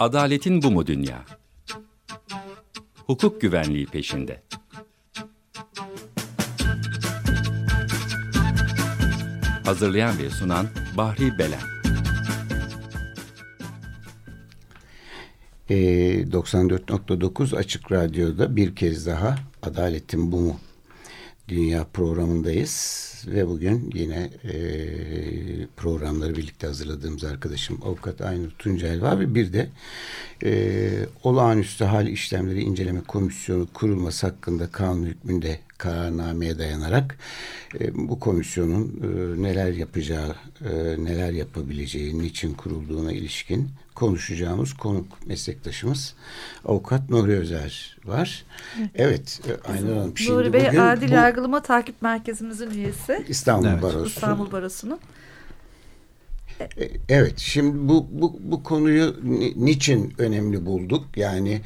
Adaletin bu mu dünya? Hukuk güvenliği peşinde. Hazırlayan ve sunan Bahri Belen. E, 94.9 Açık Radyo'da bir kez daha Adaletin Bu mu Dünya programındayız ve bugün yine e, programları birlikte hazırladığımız arkadaşım Avukat Aynur Tuncel var ve bir de e, olağanüstü hal işlemleri inceleme komisyonu kurulması hakkında kanun hükmünde kararnameye dayanarak e, bu komisyonun e, neler yapacağı, e, neler yapabileceği, niçin kurulduğuna ilişkin konuşacağımız konuk meslektaşımız avukat Nuri Özer var. Evet, evet Aynur Hanım. Şimdi Nuri Bey bugün Adil bu, Yargılama Takip Merkezimizin üyesi. İstanbul evet. Barosu. İstanbul Barosu'nun. E, evet, şimdi bu, bu, bu konuyu niçin önemli bulduk? Yani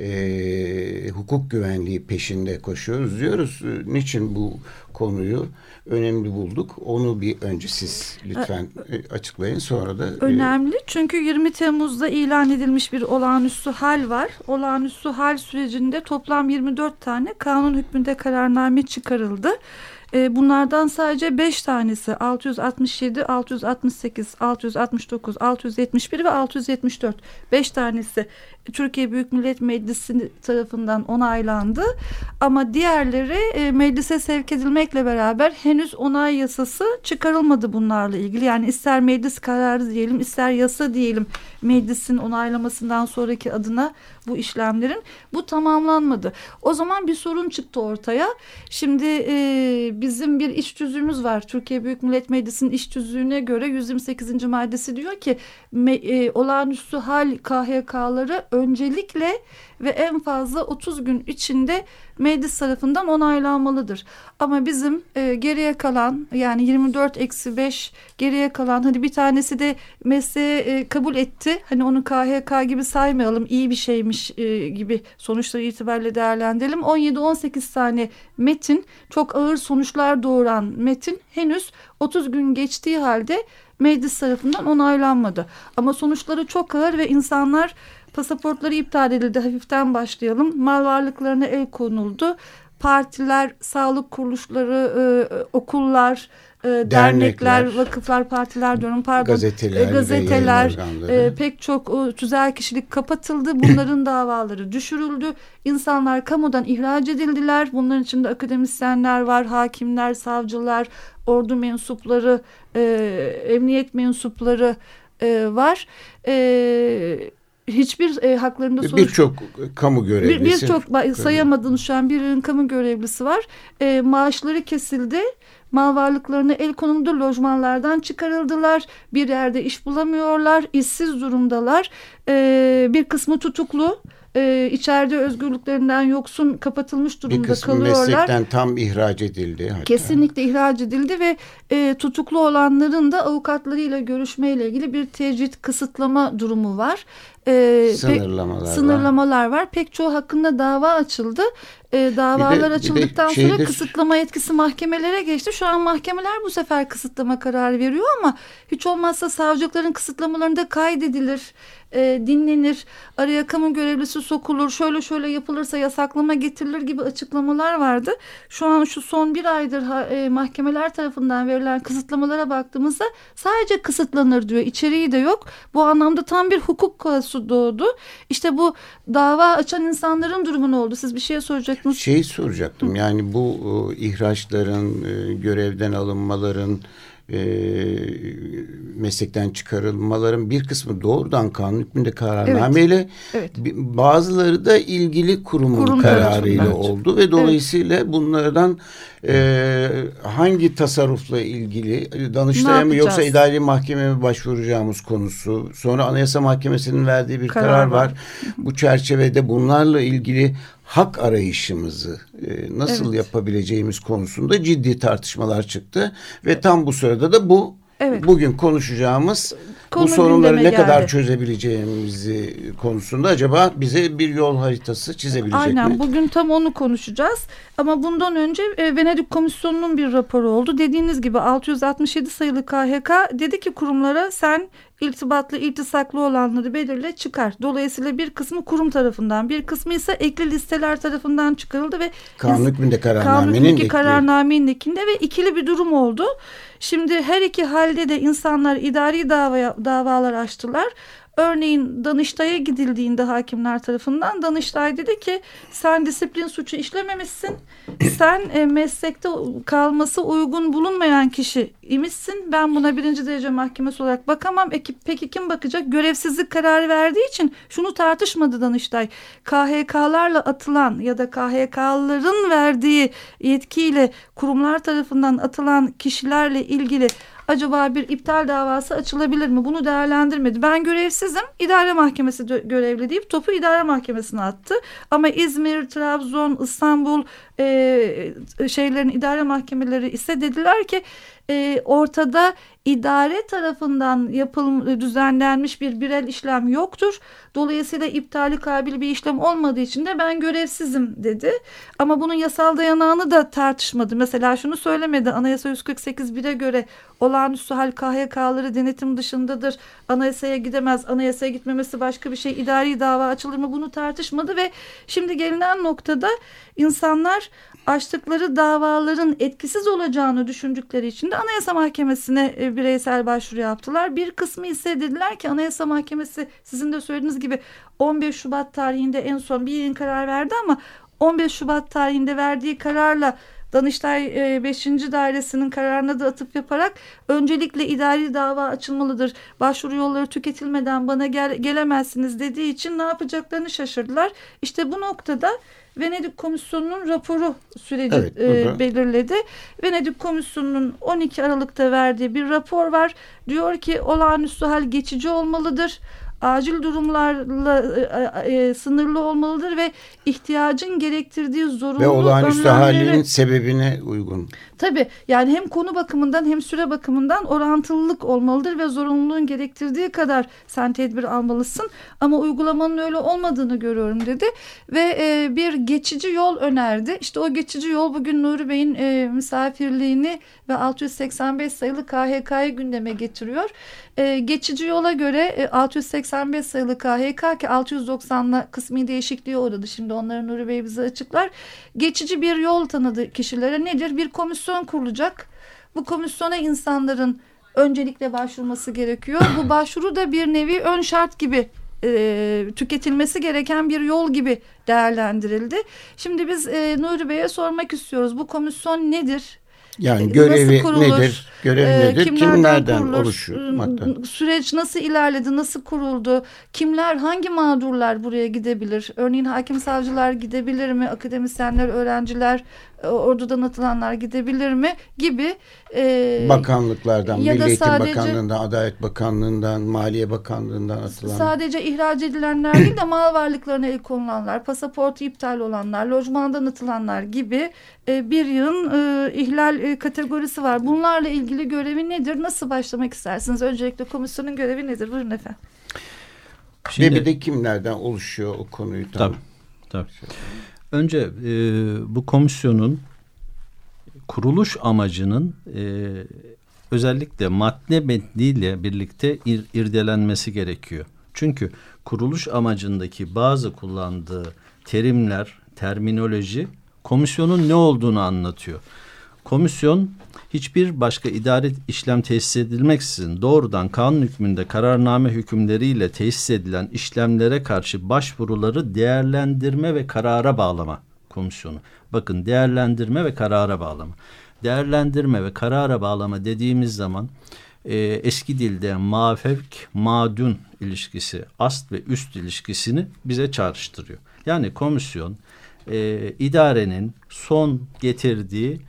e, hukuk güvenliği peşinde koşuyoruz diyoruz. Niçin bu konuyu önemli bulduk? Onu bir önce siz lütfen açıklayın sonra da. Önemli çünkü 20 Temmuz'da ilan edilmiş bir olağanüstü hal var. Olağanüstü hal sürecinde toplam 24 tane kanun hükmünde kararname çıkarıldı. E, bunlardan sadece 5 tanesi 667, 668, 669, 671 ve 674. 5 tanesi Türkiye Büyük Millet Meclisi tarafından onaylandı. Ama diğerleri e, meclise sevk edilmekle beraber henüz onay yasası çıkarılmadı bunlarla ilgili. Yani ister meclis kararı diyelim ister yasa diyelim meclisin onaylamasından sonraki adına bu işlemlerin bu tamamlanmadı. O zaman bir sorun çıktı ortaya. Şimdi e, bizim bir iş tüzüğümüz var. Türkiye Büyük Millet Meclisi'nin iş tüzüğüne göre 128. maddesi diyor ki me, e, olağanüstü hal KHK'ları öncelikle ve en fazla 30 gün içinde meclis tarafından onaylanmalıdır. Ama bizim e, geriye kalan yani 24 eksi 5 geriye kalan hani bir tanesi de mesleğe e, kabul etti. Hani onu KHK gibi saymayalım iyi bir şeymiş e, gibi sonuçları itibariyle değerlendirelim. 17-18 tane metin çok ağır sonuçlar doğuran metin henüz 30 gün geçtiği halde meclis tarafından onaylanmadı. Ama sonuçları çok ağır ve insanlar pasaportları iptal edildi. Hafiften başlayalım. Mal varlıklarına el konuldu. Partiler, sağlık kuruluşları, e, okullar, e, dernekler, dernekler, vakıflar, partiler diyorum pardon. Gazeteler, e, gazeteler e, pek çok e, tüzel kişilik kapatıldı. Bunların davaları düşürüldü. İnsanlar kamudan ihraç edildiler. Bunların içinde akademisyenler var, hakimler, savcılar, ordu mensupları, e, emniyet mensupları e, var. E, hiçbir e, haklarında sonuç... Birçok kamu görevlisi. Birçok bir sayamadığınız şu an bir kamu görevlisi var. E, maaşları kesildi. Mal varlıklarını el konuldu. Lojmanlardan çıkarıldılar. Bir yerde iş bulamıyorlar. işsiz durumdalar. E, bir kısmı tutuklu e, içeride özgürlüklerinden yoksun kapatılmış durumda bir kısmı kalıyorlar. meslekten tam ihraç edildi. Hatta. Kesinlikle ihraç edildi ve e, tutuklu olanların da avukatlarıyla görüşmeyle ilgili bir tecrit kısıtlama durumu var. E, sınırlamalar, pek, sınırlamalar var. var. Pek çoğu hakkında dava açıldı. E, davalar bir de, açıldıktan sonra kısıtlama yetkisi mahkemelere geçti. Şu an mahkemeler bu sefer kısıtlama kararı veriyor ama hiç olmazsa savcılıkların kısıtlamalarında kaydedilir e, dinlenir, araya kamu görevlisi sokulur, şöyle şöyle yapılırsa yasaklama getirilir gibi açıklamalar vardı. Şu an şu son bir aydır e, mahkemeler tarafından verilen kısıtlamalara baktığımızda sadece kısıtlanır diyor. İçeriği de yok. Bu anlamda tam bir hukuk kaosu doğdu. İşte bu dava açan insanların durumu ne oldu? Siz bir şey soracaktınız. Şey soracaktım. Yani bu e, ihraçların, e, görevden alınmaların e, meslekten çıkarılmaların bir kısmı doğrudan kanun hükmünde kararnameyle evet. Evet. bazıları da ilgili kurumun Kurum kararıyla oldu ve dolayısıyla evet. bunlardan e, hangi tasarrufla ilgili Danıştay'a mı yoksa idari mahkemeye mi başvuracağımız konusu sonra Anayasa Mahkemesi'nin verdiği bir karar, karar var. var. Bu çerçevede bunlarla ilgili hak arayışımızı e, nasıl evet. yapabileceğimiz konusunda ciddi tartışmalar çıktı ve tam bu sırada da bu evet. bugün konuşacağımız Konu bu sorunları ne geldi. kadar çözebileceğimizi konusunda acaba bize bir yol haritası çizebilecek Aynen, mi? Aynen bugün tam onu konuşacağız. Ama bundan önce e, Venedik Komisyonu'nun bir raporu oldu. Dediğiniz gibi 667 sayılı KHK dedi ki kurumlara sen iltibatlı, iltisaklı olanları belirle çıkar. Dolayısıyla bir kısmı kurum tarafından, bir kısmı ise ekli listeler tarafından çıkarıldı ve kanun hükmünde kararnamenin kararnamenindekinde ve ikili bir durum oldu. Şimdi her iki halde de insanlar idari davaya, davalar açtılar. Örneğin Danıştay'a gidildiğinde hakimler tarafından Danıştay dedi ki sen disiplin suçu işlememişsin. Sen e, meslekte kalması uygun bulunmayan kişi imişsin. Ben buna birinci derece mahkemesi olarak bakamam. E, peki kim bakacak? Görevsizlik kararı verdiği için şunu tartışmadı Danıştay. KHK'larla atılan ya da KHK'ların verdiği yetkiyle kurumlar tarafından atılan kişilerle ilgili acaba bir iptal davası açılabilir mi? Bunu değerlendirmedi. Ben görevsizim. İdare mahkemesi görevli deyip topu idare mahkemesine attı. Ama İzmir, Trabzon, İstanbul e, şeylerin idare mahkemeleri ise dediler ki e, ortada idare tarafından yapıl düzenlenmiş bir birel işlem yoktur. Dolayısıyla iptali kabil bir işlem olmadığı için de ben görevsizim dedi. Ama bunun yasal dayanağını da tartışmadı. Mesela şunu söylemedi. Anayasa 148 1'e göre olağanüstü hal KHK'ları denetim dışındadır. Anayasaya gidemez. Anayasaya gitmemesi başka bir şey. İdari dava açılır mı? Bunu tartışmadı ve şimdi gelinen noktada insanlar açtıkları davaların etkisiz olacağını düşündükleri için de Anayasa Mahkemesi'ne e, bireysel başvuru yaptılar. Bir kısmı ise dediler ki Anayasa Mahkemesi sizin de söylediğiniz gibi 15 Şubat tarihinde en son bir yayın karar verdi ama 15 Şubat tarihinde verdiği kararla Danıştay 5. E, Dairesi'nin kararına da atıp yaparak öncelikle idari dava açılmalıdır. Başvuru yolları tüketilmeden bana gel gelemezsiniz dediği için ne yapacaklarını şaşırdılar. İşte bu noktada Venedik Komisyonu'nun raporu süreci evet, e, belirledi. Venedik Komisyonu'nun 12 Aralık'ta verdiği bir rapor var. Diyor ki olağanüstü hal geçici olmalıdır acil durumlarla e, e, sınırlı olmalıdır ve ihtiyacın gerektirdiği zorunlu ve olağanüstü halinin sebebine uygun. Tabii yani hem konu bakımından hem süre bakımından orantılılık olmalıdır ve zorunluluğun gerektirdiği kadar sen tedbir almalısın ama uygulamanın öyle olmadığını görüyorum dedi ve e, bir geçici yol önerdi. İşte o geçici yol bugün Nuri Bey'in e, misafirliğini ve 685 sayılı KHK'yı gündeme getiriyor. E, geçici yola göre e, 685 sayılı KHK ki 690'la kısmi değişikliği uğradı. Şimdi onları Nuri Bey bize açıklar. Geçici bir yol tanıdı kişilere nedir? Bir komisyon kurulacak. Bu komisyona insanların öncelikle başvurması gerekiyor. Bu başvuru da bir nevi ön şart gibi e, tüketilmesi gereken bir yol gibi değerlendirildi. Şimdi biz e, Nuri Bey'e sormak istiyoruz. Bu komisyon nedir? Yani e, görevi nedir? Görev e, nedir? Kimlerden, kimlerden kurulur? oluşur? Süreç nasıl ilerledi? Nasıl kuruldu? Kimler, hangi mağdurlar buraya gidebilir? Örneğin hakim savcılar gidebilir mi? Akademisyenler, öğrenciler, ordudan atılanlar gidebilir mi? Gibi. E, Bakanlıklardan, ya Milli Eğitim sadece, Bakanlığı'ndan, Adalet Bakanlığı'ndan, Maliye Bakanlığı'ndan atılan. Sadece ihraç edilenler değil de mal varlıklarına el konulanlar, pasaportu iptal olanlar, lojmandan atılanlar gibi e, bir yığın e, ihlal e, kategorisi var. Bunlarla ilgili görevi nedir? Nasıl başlamak istersiniz? Öncelikle komisyonun görevi nedir? Buyurun efendim. Şimdi, Ve bir de kimlerden oluşuyor o konuyu? Tabii. tabii. Önce e, bu komisyonun kuruluş amacının e, özellikle madde metniyle birlikte ir, irdelenmesi gerekiyor. Çünkü kuruluş amacındaki bazı kullandığı terimler, terminoloji komisyonun ne olduğunu anlatıyor. Komisyon hiçbir başka idari işlem tesis edilmeksizin doğrudan kanun hükmünde kararname hükümleriyle tesis edilen işlemlere karşı başvuruları değerlendirme ve karara bağlama komisyonu. Bakın değerlendirme ve karara bağlama. Değerlendirme ve karara bağlama dediğimiz zaman e, eski dilde mafevk, madun ilişkisi, ast ve üst ilişkisini bize çağrıştırıyor. Yani komisyon e, idarenin son getirdiği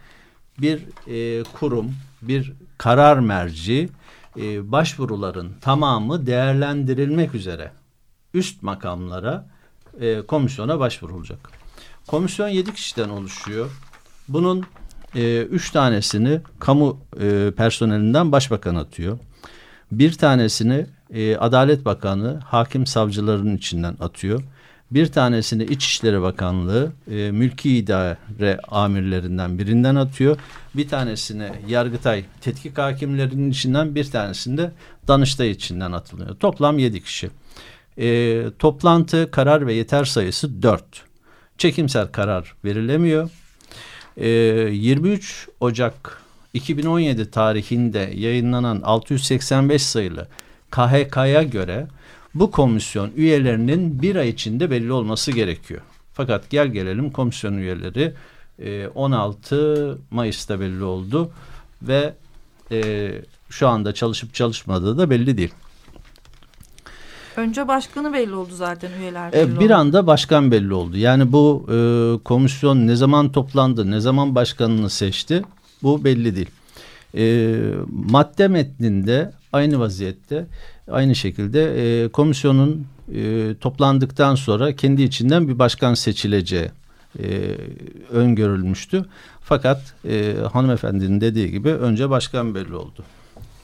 bir e, kurum, bir karar merci e, başvuruların tamamı değerlendirilmek üzere üst makamlara e, komisyona başvurulacak. Komisyon yedi kişiden oluşuyor. Bunun e, üç tanesini kamu e, personelinden başbakan atıyor. Bir tanesini e, Adalet Bakanı hakim savcıların içinden atıyor. Bir tanesini İçişleri Bakanlığı e, mülki idare amirlerinden birinden atıyor. Bir tanesini Yargıtay tetkik hakimlerinin içinden bir tanesini de Danıştay içinden atılıyor. Toplam yedi kişi. E, toplantı karar ve yeter sayısı dört. Çekimsel karar verilemiyor. E, 23 Ocak 2017 tarihinde yayınlanan 685 sayılı KHK'ya göre bu komisyon üyelerinin bir ay içinde belli olması gerekiyor. Fakat gel gelelim komisyon üyeleri 16 e, Mayıs'ta belli oldu ve e, şu anda çalışıp çalışmadığı da belli değil. Önce başkanı belli oldu zaten üyeler belli e, Bir oldu. anda başkan belli oldu. Yani bu e, komisyon ne zaman toplandı, ne zaman başkanını seçti bu belli değil. E, madde metninde aynı vaziyette aynı şekilde e, komisyonun e, toplandıktan sonra kendi içinden bir başkan seçileceği e, öngörülmüştü. Fakat e, hanımefendinin dediği gibi önce başkan belli oldu.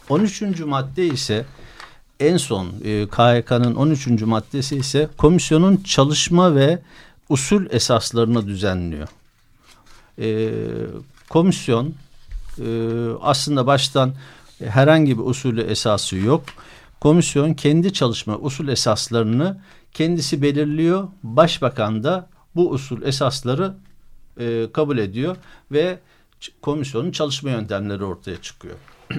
13. madde ise en son e, KHK'nın 13. maddesi ise komisyonun çalışma ve usul esaslarını düzenliyor. E, komisyon e, aslında baştan herhangi bir usulü esası yok. Komisyon kendi çalışma usul esaslarını kendisi belirliyor. Başbakan da bu usul esasları e, kabul ediyor ve komisyonun çalışma yöntemleri ortaya çıkıyor.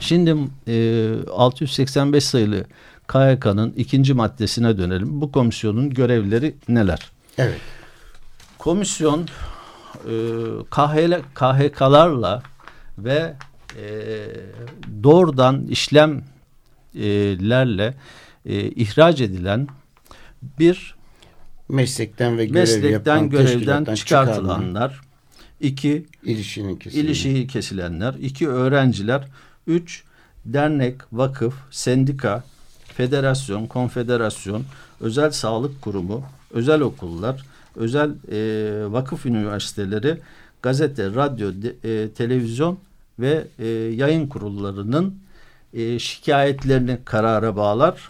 Şimdi e, 685 sayılı KYK'nın ikinci maddesine dönelim. Bu komisyonun görevleri neler? Evet. Komisyon e, KHL, KHK'larla ve e, doğrudan işlemlerle e, ihraç edilen bir meslekten ve görev meslekten yapan, görevden çıkartılanlar, iki ilişkinin kesilenler. ilişiği kesilenler, iki öğrenciler, üç dernek, vakıf, sendika, federasyon, konfederasyon, özel sağlık kurumu, özel okullar, özel e, vakıf üniversiteleri, gazete, radyo, de, e, televizyon ve e, yayın kurullarının e, şikayetlerini karara bağlar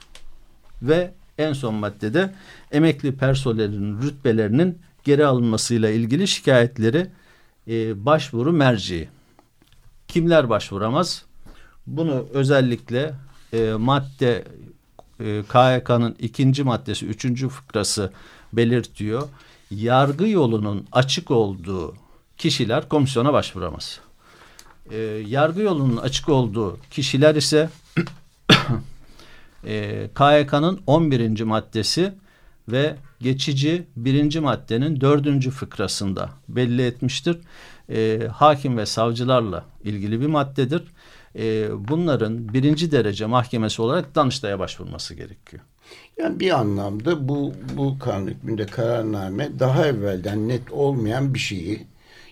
ve en son maddede emekli personelin rütbelerinin geri alınmasıyla ilgili şikayetleri e, başvuru merci. Kimler başvuramaz? Bunu özellikle e, madde e, KYK'nın ikinci maddesi üçüncü fıkrası belirtiyor. Yargı yolunun açık olduğu kişiler komisyona başvuramaz. E, yargı yolunun açık olduğu kişiler ise e, KYK'nın 11. maddesi ve geçici birinci maddenin dördüncü fıkrasında belli etmiştir. E, hakim ve savcılarla ilgili bir maddedir. E, bunların birinci derece mahkemesi olarak Danıştay'a başvurması gerekiyor. Yani bir anlamda bu bu kanun hükmünde kararname daha evvelden net olmayan bir şeyi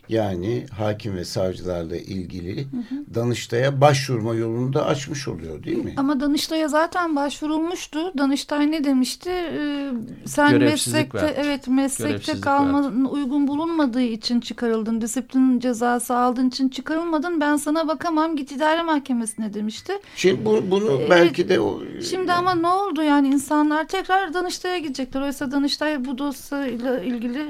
yani hakim ve savcılarla ilgili hı hı. Danıştay'a başvurma yolunu da açmış oluyor değil mi? Ama Danıştay'a zaten başvurulmuştu. Danıştay ne demişti? Ee, sen meslekte ver. evet meslekte kalmanın uygun bulunmadığı için çıkarıldın. Disiplin cezası aldığın için çıkarılmadın. Ben sana bakamam git idare mahkemesine demişti. Şimdi bu, bunu ee, belki de o... Şimdi ama ne oldu yani insanlar tekrar Danıştay'a gidecekler. Oysa Danıştay bu dosyayla ilgili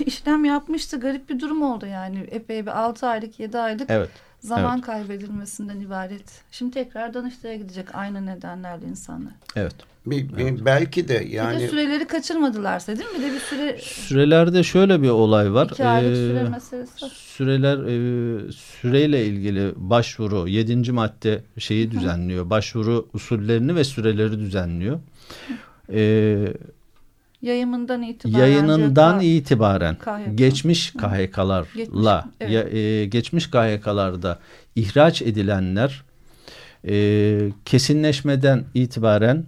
işlem yapmıştı. Garip bir durum oldu yani. Epey bir 6 aylık 7 aylık evet. zaman evet. kaybedilmesinden ibaret. Şimdi tekrar Danıştay'a gidecek aynı nedenlerle insanlar. Evet. Bir, bir, evet. Belki de yani. Bir de süreleri kaçırmadılarsa değil mi? Bir de bir süre. Sürelerde şöyle bir olay var. İki aylık ee, süre meselesi. Süreler e, süreyle ilgili başvuru yedinci madde şeyi düzenliyor. Hı. Başvuru usullerini ve süreleri düzenliyor. Ee, Yayımından itibaren yayınından itibaren KHK. geçmiş KHK'larla geçmiş, evet. ya, e, geçmiş KHK'larda ihraç edilenler e, kesinleşmeden itibaren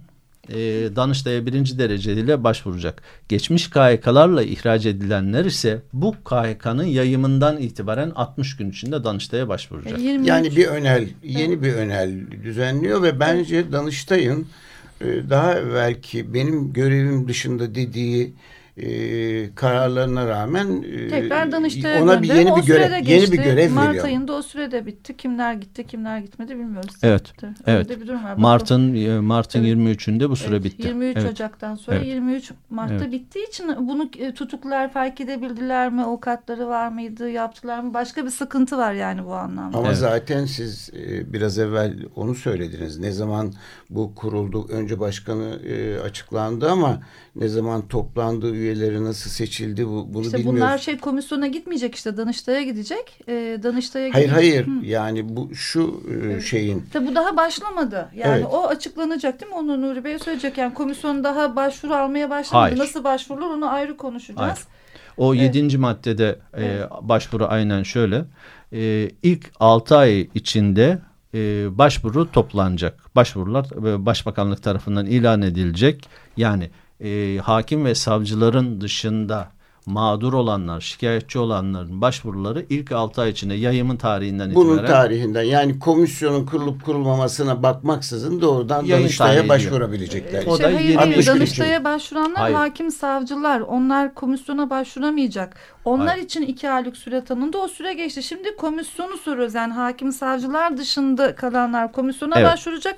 e, Danıştay'a birinci dereceliyle başvuracak. Geçmiş KHK'larla ihraç edilenler ise bu KHK'nın yayımından itibaren 60 gün içinde Danıştay'a başvuracak. E, yani bir önel, yeni evet. bir önel düzenliyor ve bence. Danıştay'ın daha belki benim görevim dışında dediği e, kararlarına rağmen e, tekrar Danıştay'a ona bir yeni bir görev yeni bir görev Mart veriyor. ayında o sürede bitti. Kimler gitti, kimler gitmedi bilmiyoruz. Evet. Öyle evet. Bir durum var. Mart'ın e, Mart'ın evet. 23'ünde bu süre evet, bitti. 23 evet. Ocak'tan sonra evet. 23 Mart'ta evet. bittiği için bunu e, tutuklar fark edebildiler mi? Avukatları var mıydı? Yaptılar mı? Başka bir sıkıntı var yani bu anlamda. Ama evet. zaten siz e, biraz evvel onu söylediniz. Ne zaman bu kuruldu? Önce başkanı açıklandı ama ne zaman toplandı, üyeleri nasıl seçildi bu, bunu işte bilmiyoruz. Bunlar şey komisyona gitmeyecek işte Danıştay'a gidecek. E, Danıştay'a hayır gidecek. hayır Hı. yani bu şu e, şeyin. İşte bu daha başlamadı. Yani evet. o açıklanacak değil mi? Onu Nuri Bey söyleyecek. Yani komisyon daha başvuru almaya başlamadı. Hayır. Nasıl başvurulur onu ayrı konuşacağız. Hayır. O evet. yedinci maddede e, başvuru aynen şöyle. E, ilk altı ay içinde e, başvuru toplanacak. Başvurular e, başbakanlık tarafından ilan edilecek. Yani e, hakim ve savcıların dışında mağdur olanlar, şikayetçi olanların başvuruları ilk 6 ay içinde yayımın tarihinden Bunun itibaren. Bunun tarihinden yani komisyonun kurulup kurulmamasına bakmaksızın doğrudan Danıştay'a başvurabilecekler. Ee, o şey, da hayır, hayır, Danıştay'a başvuranlar hayır. hakim savcılar. Onlar komisyona başvuramayacak. Onlar hayır. için iki aylık süre tanındı. O süre geçti. Şimdi komisyonu soruyoruz. Yani hakim savcılar dışında kalanlar komisyona evet. başvuracak.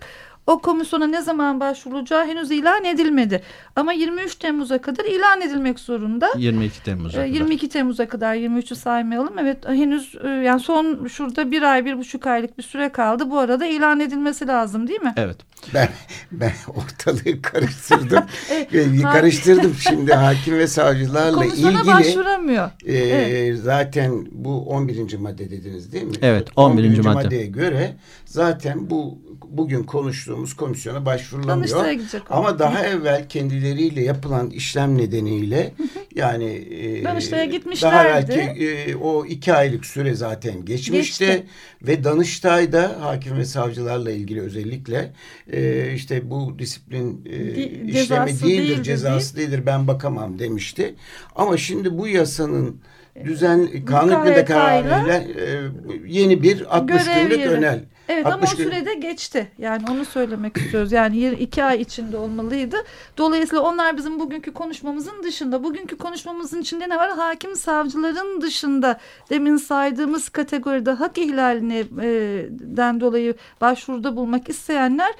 O komisyona ne zaman başvurulacağı henüz ilan edilmedi. Ama 23 Temmuz'a kadar ilan edilmek zorunda. 22 Temmuz'a ee, kadar. 22 Temmuz'a kadar 23'ü saymayalım. Evet henüz e, yani son şurada bir ay bir buçuk aylık bir süre kaldı. Bu arada ilan edilmesi lazım değil mi? Evet. Ben ben ortalığı karıştırdım. evet, karıştırdım şimdi hakim ve savcılarla Komisyona ilgili. başvuramıyor. E, evet. Zaten bu 11. madde dediniz değil mi? Evet 11. 11. madde. maddeye göre zaten bu bugün konuştuğumuz komisyona başvurulamıyor. Ama daha evvel kendileriyle yapılan işlem nedeniyle yani e, Danıştay'a gitmişlerdi. Daha belki e, o iki aylık süre zaten geçmişti. Geçti. Ve Danıştay'da hakim ve savcılarla ilgili özellikle e, işte bu disiplin e, Di, işlemi değildir, değildir, cezası değil. değildir ben bakamam demişti. Ama şimdi bu yasanın düzen kanun hükmünde kararıyla e, yeni bir 60 günlük yeri. önel Evet ama o sürede geçti. Yani onu söylemek istiyoruz. Yani iki ay içinde olmalıydı. Dolayısıyla onlar bizim bugünkü konuşmamızın dışında. Bugünkü konuşmamızın içinde ne var? Hakim savcıların dışında demin saydığımız kategoride hak ihlalinden dolayı başvuruda bulmak isteyenler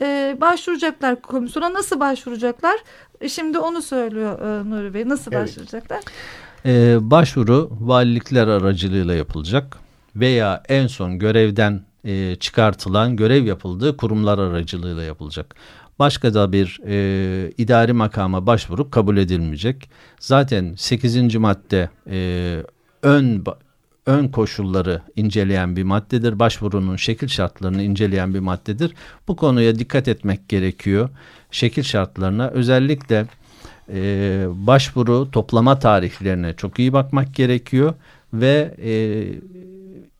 e, başvuracaklar komisyona. Nasıl başvuracaklar? Şimdi onu söylüyor e, Nuri Bey. Nasıl evet. başvuracaklar? Ee, başvuru valilikler aracılığıyla yapılacak veya en son görevden e, çıkartılan görev yapıldığı kurumlar aracılığıyla yapılacak. Başka da bir e, idari makama başvurup kabul edilmeyecek. Zaten 8. madde e, ön ön koşulları inceleyen bir maddedir. Başvurunun şekil şartlarını inceleyen bir maddedir. Bu konuya dikkat etmek gerekiyor. Şekil şartlarına özellikle e, başvuru toplama tarihlerine çok iyi bakmak gerekiyor ve e,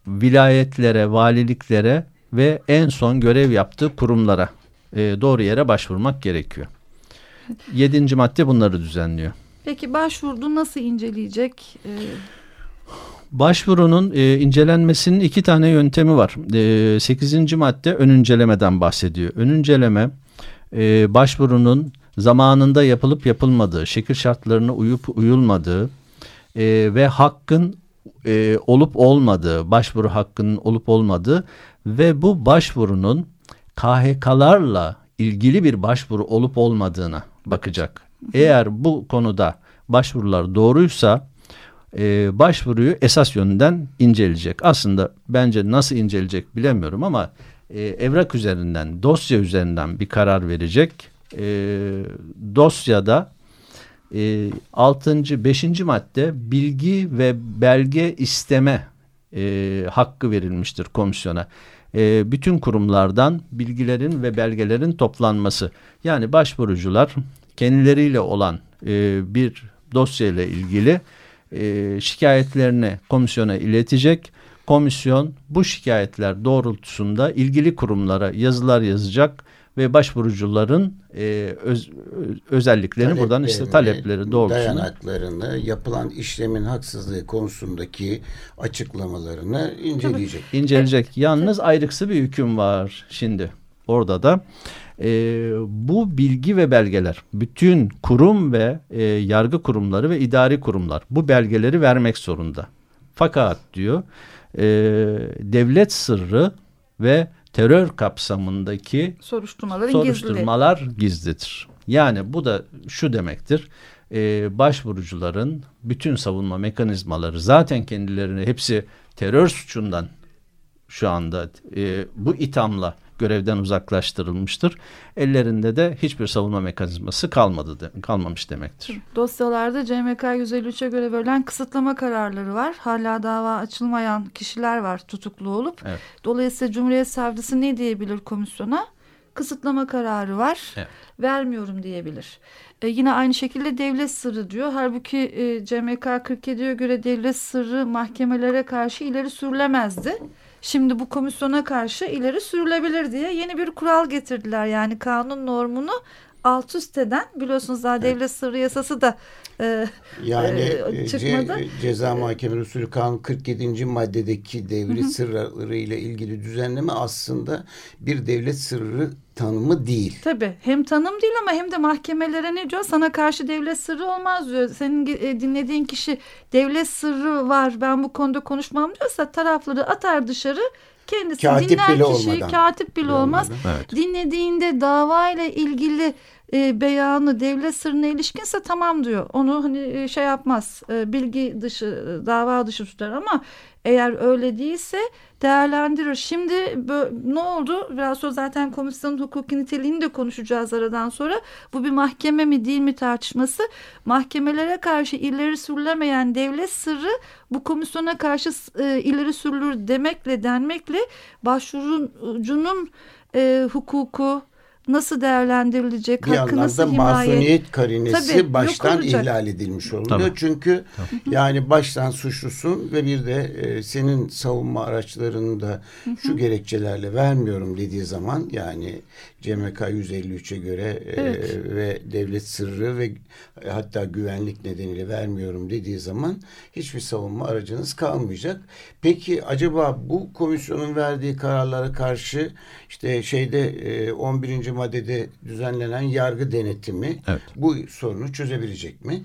vilayetlere, valiliklere ve en son görev yaptığı kurumlara e, doğru yere başvurmak gerekiyor. Yedinci madde bunları düzenliyor. Peki başvurdu nasıl inceleyecek? Ee... Başvurunun e, incelenmesinin iki tane yöntemi var. E, sekizinci madde ön incelemeden bahsediyor. Ön inceleme e, başvurunun zamanında yapılıp yapılmadığı, şekil şartlarına uyup uyulmadığı e, ve hakkın e, olup olmadığı, başvuru hakkının olup olmadığı ve bu başvurunun KHK'larla ilgili bir başvuru olup olmadığına bakacak. Eğer bu konuda başvurular doğruysa e, başvuruyu esas yönünden inceleyecek. Aslında bence nasıl inceleyecek bilemiyorum ama e, evrak üzerinden, dosya üzerinden bir karar verecek. E, dosyada e, 6. 5. madde bilgi ve belge isteme e, hakkı verilmiştir komisyona. E, bütün kurumlardan bilgilerin ve belgelerin toplanması. Yani başvurucular kendileriyle olan e, bir dosyayla ilgili e, şikayetlerini komisyona iletecek. Komisyon bu şikayetler doğrultusunda ilgili kurumlara yazılar yazacak ve başvurucuların e, öz, özelliklerini buradan işte talepleri doğrultusunda dayanaklarını yapılan işlemin haksızlığı konusundaki açıklamalarını inceleyecek. İnceleyecek. Yalnız ayrıksı bir hüküm var şimdi orada da e, bu bilgi ve belgeler bütün kurum ve e, yargı kurumları ve idari kurumlar bu belgeleri vermek zorunda. Fakat diyor e, devlet sırrı ve terör kapsamındaki soruşturmalar gizli. gizlidir. Yani bu da şu demektir. E, başvurucuların bütün savunma mekanizmaları zaten kendilerini hepsi terör suçundan şu anda e, bu ithamla görevden uzaklaştırılmıştır. Ellerinde de hiçbir savunma mekanizması kalmadı de, kalmamış demektir. Dosyalarda CMK 153'e göre verilen kısıtlama kararları var. Hala dava açılmayan kişiler var tutuklu olup. Evet. Dolayısıyla Cumhuriyet Savcısı ne diyebilir komisyona? Kısıtlama kararı var. Evet. Vermiyorum diyebilir. E, yine aynı şekilde devlet sırrı diyor. Halbuki e, CMK 47'ye göre devlet sırrı mahkemelere karşı ileri sürülemezdi. Şimdi bu komisyona karşı ileri sürülebilir diye yeni bir kural getirdiler. Yani kanun normunu alt üst eden biliyorsunuz daha devlet sırrı yasası da e, yani e, çıkmadı. Ce, ceza mahkeme usulü kanun 47. maddedeki devlet sırları ile ilgili düzenleme aslında bir devlet sırrı tanımı değil. Tabii hem tanım değil ama hem de mahkemelere ne diyor? Sana karşı devlet sırrı olmaz diyor. Senin e, dinlediğin kişi devlet sırrı var ben bu konuda konuşmam diyorsa tarafları atar dışarı kendisi katip dinler bile kişiyi olmadan. katip bile olmaz. Evet. Dinlediğinde dava ile ilgili e, beyanı devlet sırrına ilişkinse tamam diyor. Onu hani e, şey yapmaz. E, bilgi dışı, e, dava dışı tutar ama eğer öyle değilse değerlendirir. Şimdi ne oldu? Biraz sonra zaten komisyonun hukuki niteliğini de konuşacağız aradan sonra. Bu bir mahkeme mi değil mi tartışması. Mahkemelere karşı ileri sürülemeyen devlet sırrı bu komisyona karşı e, ileri sürülür demekle denmekle başvurucunun e, hukuku, nasıl değerlendirilecek? Bir hakkı nasıl himaye? masumiyet karinesi Tabii, baştan ihlal edilmiş oluyor. Tabii. Çünkü Tabii. yani baştan suçlusun ve bir de e, senin savunma araçlarını da şu gerekçelerle vermiyorum dediği zaman yani CMK 153'e göre e, evet. e, ve devlet sırrı ve e, hatta güvenlik nedeniyle vermiyorum dediği zaman hiçbir savunma aracınız kalmayacak. Peki acaba bu komisyonun verdiği kararlara karşı işte şeyde e, 11. maddede düzenlenen yargı denetimi evet. bu sorunu çözebilecek mi?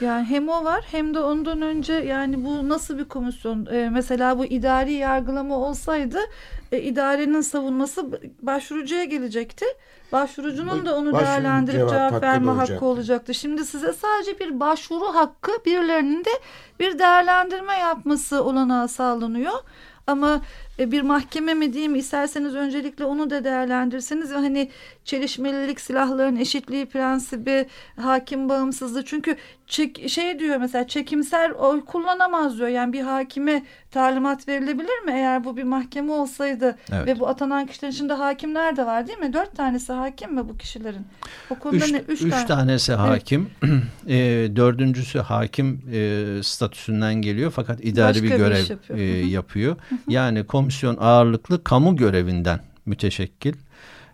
Yani hem o var hem de ondan önce yani bu nasıl bir komisyon? Ee, mesela bu idari yargılama olsaydı e, idarenin savunması başvurucuya gelecekti. Başvurucunun da onu değerlendirip cevap, cevap verme hakkı, hakkı olacaktı. Şimdi size sadece bir başvuru hakkı birilerinin de bir değerlendirme yapması olanağı sağlanıyor. Ama e, bir mahkeme mi diyeyim isterseniz öncelikle onu da değerlendirseniz ve hani çelişmelilik silahların eşitliği prensibi hakim bağımsızlığı. Çünkü çek, şey diyor mesela çekimsel oy kullanamaz diyor. Yani bir hakime talimat verilebilir mi? Eğer bu bir mahkeme olsaydı. Evet. ve bu atanan kişilerin içinde hakimler de var değil mi? Dört tanesi hakim mi bu kişilerin? O konuda üç, ne üç, üç tane... tanesi hakim. Evet. e, dördüncüsü hakim e, statüsünden geliyor fakat idari Başka bir görev bir yapıyor, e, yapıyor. yani kom komisyon ağırlıklı kamu görevinden müteşekkil.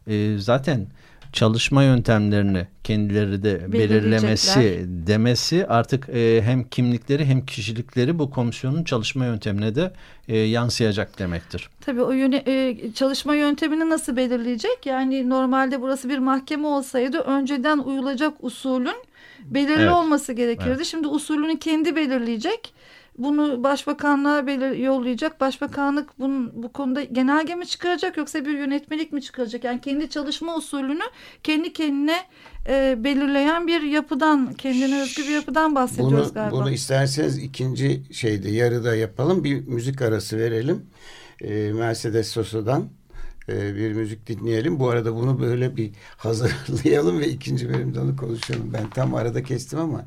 E, zaten çalışma yöntemlerini kendileri de belirlemesi demesi artık e, hem kimlikleri hem kişilikleri bu komisyonun çalışma yöntemine de e, yansıyacak demektir. Tabii o yöne, e, çalışma yöntemini nasıl belirleyecek? Yani normalde burası bir mahkeme olsaydı önceden uyulacak usulün belirli evet. olması gerekirdi. Evet. Şimdi usulünü kendi belirleyecek bunu başbakanlığa belir yollayacak. Başbakanlık bunun, bu konuda genelge mi çıkaracak yoksa bir yönetmelik mi çıkaracak? Yani kendi çalışma usulünü kendi kendine e, belirleyen bir yapıdan, kendine özgü bir yapıdan bahsediyoruz bunu, galiba. Bunu isterseniz ikinci şeyde yarıda yapalım. Bir müzik arası verelim. E, Mercedes Sosa'dan e, bir müzik dinleyelim. Bu arada bunu böyle bir hazırlayalım ve ikinci bölümde onu konuşalım. Ben tam arada kestim ama...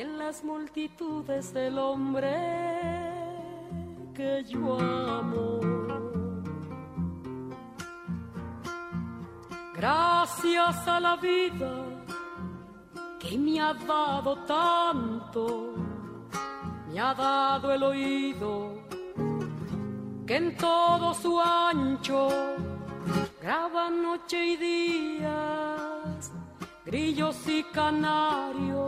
en las multitudes el hombre que yo amo. Gracias a la vida que me ha dado tanto, me ha dado el oído que en todo su ancho graba noche y días, grillos y canarios,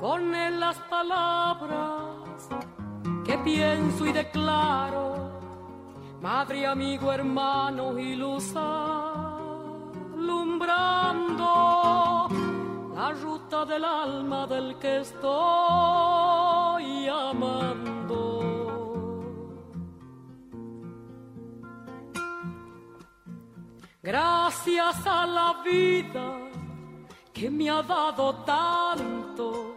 con él las palabras que pienso y declaro, madre, amigo, hermano y luz alumbrando la ruta del alma del que estoy amando. Gracias a la vida que me ha dado tanto,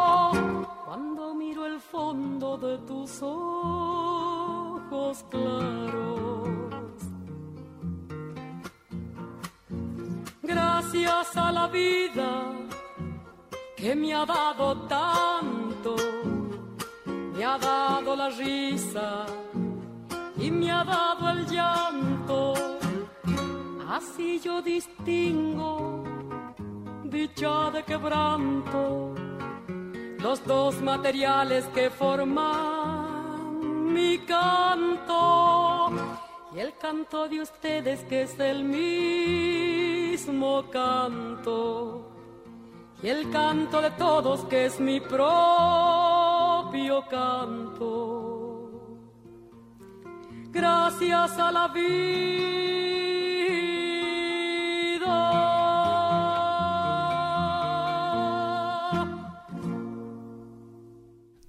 fondo de tus ojos claros. Gracias a la vida que me ha dado tanto me ha dado la risa y me ha dado el llanto. Así yo distingo dicha de quebranto, los dos materiales que forman mi canto y el canto de ustedes que es el mismo canto y el canto de todos que es mi propio canto. Gracias a la vida.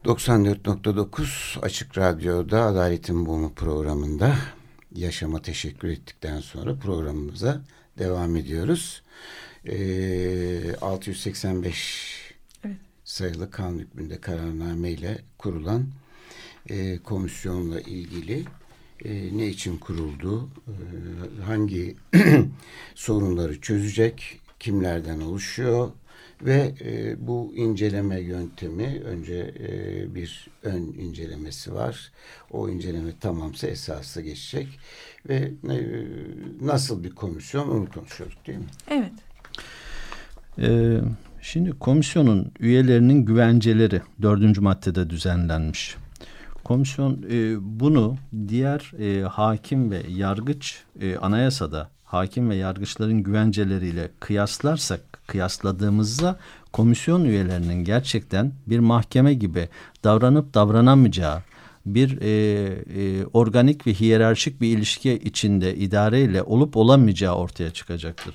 ...94.9 Açık Radyo'da Adaletin Bumu programında... ...yaşama teşekkür ettikten sonra programımıza devam ediyoruz ee, 685 evet. sayılı kanun hükmünde kararnameyle kurulan e, komisyonla ilgili e, ne için kuruldu, e, hangi sorunları çözecek, kimlerden oluşuyor ve e, bu inceleme yöntemi önce e, bir ön incelemesi var. O inceleme tamamsa esasla geçecek ve e, nasıl bir komisyon onu konuşuyorduk değil mi? Evet. Ee, şimdi komisyonun üyelerinin güvenceleri dördüncü maddede düzenlenmiş. Komisyon e, bunu diğer e, hakim ve yargıç e, anayasada hakim ve yargıçların güvenceleriyle kıyaslarsak kıyasladığımızda komisyon üyelerinin gerçekten bir mahkeme gibi davranıp davranamayacağı bir e, e, organik ve hiyerarşik bir ilişki içinde idareyle olup olamayacağı ortaya çıkacaktır.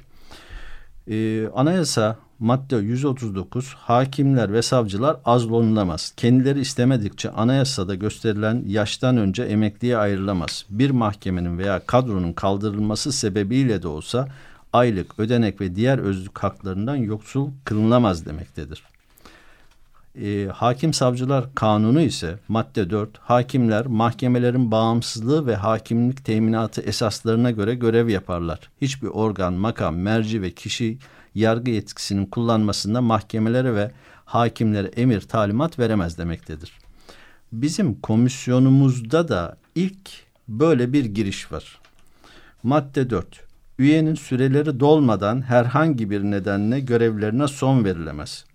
E, anayasa madde 139 hakimler ve savcılar azlonlamaz. Kendileri istemedikçe anayasada gösterilen yaştan önce emekliye ayrılamaz. Bir mahkemenin veya kadronun kaldırılması sebebiyle de olsa aylık, ödenek ve diğer özlük haklarından yoksul kılınamaz demektedir. E, Hakim Savcılar Kanunu ise madde 4 hakimler mahkemelerin bağımsızlığı ve hakimlik teminatı esaslarına göre görev yaparlar. Hiçbir organ, makam, merci ve kişi yargı yetkisinin kullanmasında mahkemelere ve hakimlere emir talimat veremez demektedir. Bizim komisyonumuzda da ilk böyle bir giriş var. Madde 4. Üyenin süreleri dolmadan herhangi bir nedenle görevlerine son verilemez.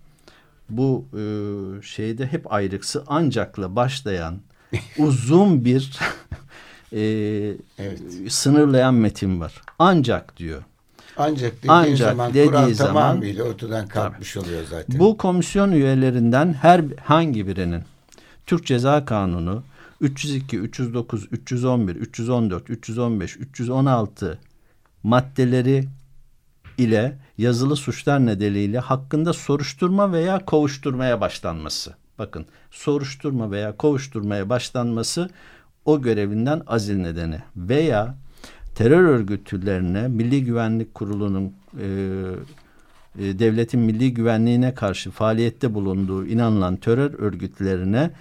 Bu e, şeyde hep ayrıksı ancakla başlayan uzun bir e, evet. sınırlayan metin var. Ancak diyor. Ancak dediği Ancak zaman dediği Kur'an zaman, tamamıyla ortadan kalkmış tabii. oluyor zaten. Bu komisyon üyelerinden her hangi birinin Türk Ceza Kanunu 302, 309, 311, 314, 315, 316 maddeleri ile yazılı suçlar nedeniyle hakkında soruşturma veya kovuşturmaya başlanması. Bakın soruşturma veya kovuşturmaya başlanması o görevinden azil nedeni veya terör örgütlerine Milli Güvenlik Kurulu'nun e, e, devletin milli güvenliğine karşı faaliyette bulunduğu inanılan terör örgütlerine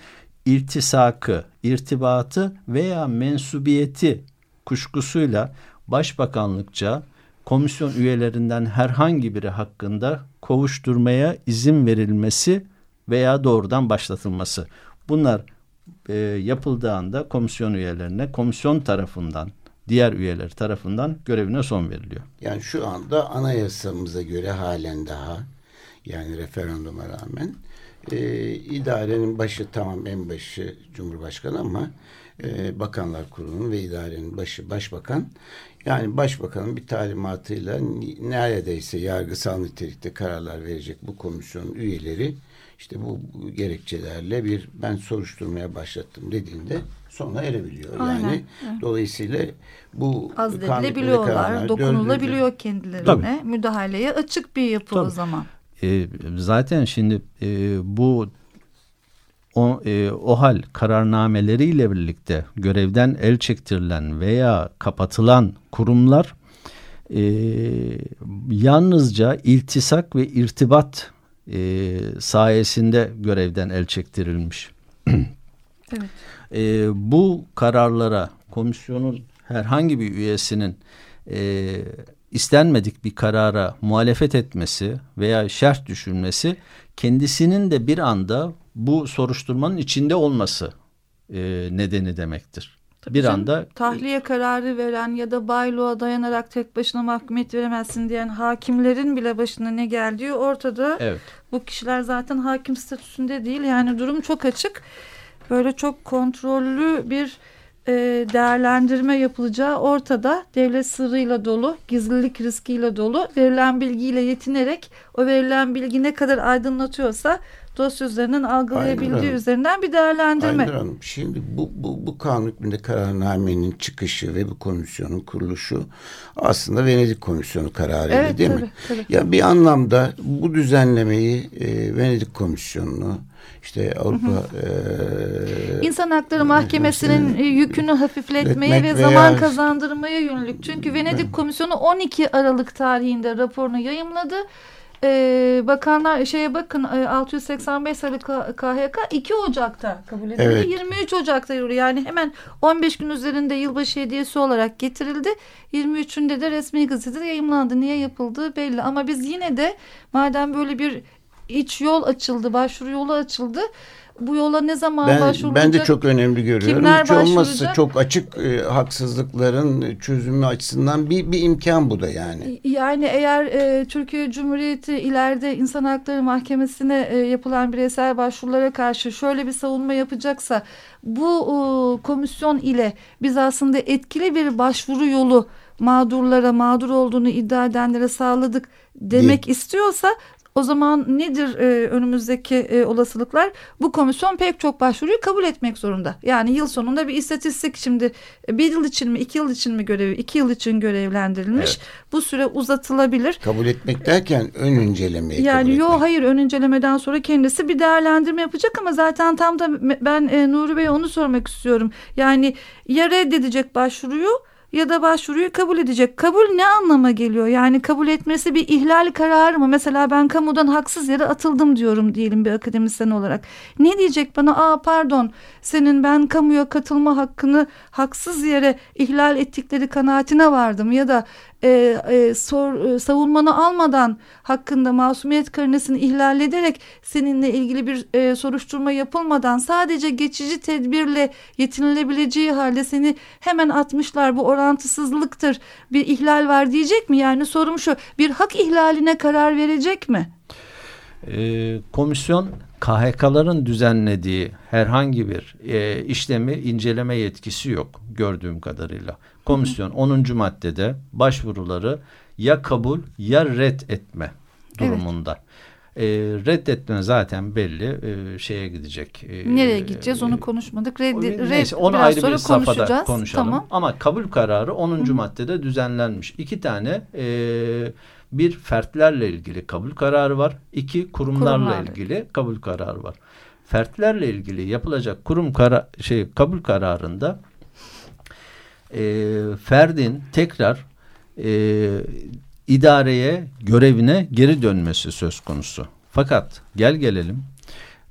irtisakı, irtibatı veya mensubiyeti kuşkusuyla başbakanlıkça komisyon üyelerinden herhangi biri hakkında kovuşturmaya izin verilmesi veya doğrudan başlatılması. Bunlar e, yapıldığında komisyon üyelerine komisyon tarafından diğer üyeler tarafından görevine son veriliyor. Yani şu anda anayasamıza göre halen daha yani referanduma rağmen e, idarenin başı tamam en başı Cumhurbaşkanı ama e, Bakanlar Kurulu'nun ve idarenin başı Başbakan yani Başbakanın bir talimatıyla neredeyse yargısal nitelikte kararlar verecek bu komisyonun üyeleri işte bu gerekçelerle bir ben soruşturmaya başlattım dediğinde sona erebiliyor. Aynen. Yani evet. dolayısıyla bu azledilebiliyorlar, dokunulabiliyor kendilerine. Tabii. Müdahaleye açık bir yapı Tabii. o zaman. E, zaten şimdi e, bu o, e, o hal kararnameleriyle birlikte görevden el çektirilen veya kapatılan kurumlar e, yalnızca iltisak ve irtibat e, sayesinde görevden el çektirilmiş. evet. e, bu kararlara komisyonun herhangi bir üyesinin e, istenmedik bir karara muhalefet etmesi veya şerh düşünmesi kendisinin de bir anda bu soruşturmanın içinde olması e, nedeni demektir. Tabii bir canım, anda tahliye kararı veren ya da bayloğa dayanarak tek başına mahkumiyet veremezsin diyen hakimlerin bile başına ne geldiği ortada. Evet. Bu kişiler zaten hakim statüsünde değil. Yani durum çok açık. Böyle çok kontrollü bir e, değerlendirme yapılacağı ortada. Devlet sırrıyla dolu, gizlilik riskiyle dolu, verilen bilgiyle yetinerek o verilen bilgi ne kadar aydınlatıyorsa dosya üzerinden algılayabildiği üzerinden bir değerlendirme. Aynur Hanım şimdi bu, bu, bu kanun hükmünde kararnamenin çıkışı ve bu komisyonun kuruluşu aslında Venedik Komisyonu kararıydı evet, değil tabii, mi? Tabii. Ya bir anlamda bu düzenlemeyi e, Venedik Komisyonu'nu işte Avrupa hı hı. E, İnsan Hakları Mahkemesi'nin e, yükünü hafifletmeye ve zaman kazandırmaya yönelik. Çünkü Venedik Komisyonu 12 Aralık tarihinde raporunu yayımladı e, bakanlar şeye bakın e, 685 sayılı KHK 2 Ocak'ta kabul edildi. Evet. 23 Ocak'ta yürü yani hemen 15 gün üzerinde yılbaşı hediyesi olarak getirildi. 23'ünde de resmi gazetede yayımlandı. Niye yapıldığı belli ama biz yine de madem böyle bir iç yol açıldı, başvuru yolu açıldı bu yola ne zaman ben, başvurulacak? Ben de çok önemli görüyorum. Kimler Hiç olmazsa çok açık e, haksızlıkların çözümü açısından bir, bir imkan bu da yani. Yani eğer e, Türkiye Cumhuriyeti ileride İnsan Hakları Mahkemesi'ne e, yapılan bireysel başvurulara karşı şöyle bir savunma yapacaksa bu e, komisyon ile biz aslında etkili bir başvuru yolu mağdurlara mağdur olduğunu iddia edenlere sağladık demek Değil. istiyorsa O zaman nedir e, önümüzdeki e, olasılıklar? Bu komisyon pek çok başvuruyu kabul etmek zorunda. Yani yıl sonunda bir istatistik şimdi bir yıl için mi iki yıl için mi görevi iki yıl için görevlendirilmiş. Evet. Bu süre uzatılabilir. Kabul etmek derken ön incelemeyi Yani kabul yo etmek. hayır ön incelemeden sonra kendisi bir değerlendirme yapacak ama zaten tam da ben e, Nuri Bey'e onu sormak istiyorum. Yani ya reddedecek başvuruyu ya da başvuruyu kabul edecek. Kabul ne anlama geliyor? Yani kabul etmesi bir ihlal kararı mı? Mesela ben kamudan haksız yere atıldım diyorum diyelim bir akademisyen olarak. Ne diyecek bana? Aa pardon senin ben kamuya katılma hakkını haksız yere ihlal ettikleri kanaatine vardım ya da e, e, sor, e, savunmanı almadan hakkında masumiyet karinesini ihlal ederek seninle ilgili bir e, soruşturma yapılmadan sadece geçici tedbirle yetinilebileceği halde seni hemen atmışlar bu orantısızlıktır bir ihlal var diyecek mi? Yani sorum şu bir hak ihlaline karar verecek mi? E, komisyon KHK'ların düzenlediği herhangi bir e, işlemi inceleme yetkisi yok gördüğüm kadarıyla. Komisyon 10. maddede başvuruları ya kabul ya red etme durumunda. Evet. E, reddetme zaten belli e, şeye gidecek. E, Nereye gideceğiz onu konuşmadık. Reddi, red, neyse, onu ayrı sonra bir safhada konuşalım. Tamam. Ama kabul kararı 10. Hı. maddede düzenlenmiş. İki tane e, bir fertlerle ilgili kabul kararı var. İki kurumlarla Kurumlar. ilgili kabul kararı var. Fertlerle ilgili yapılacak kurum kara, şey kabul kararında e, ferdin tekrar e, idareye görevine geri dönmesi söz konusu. Fakat gel gelelim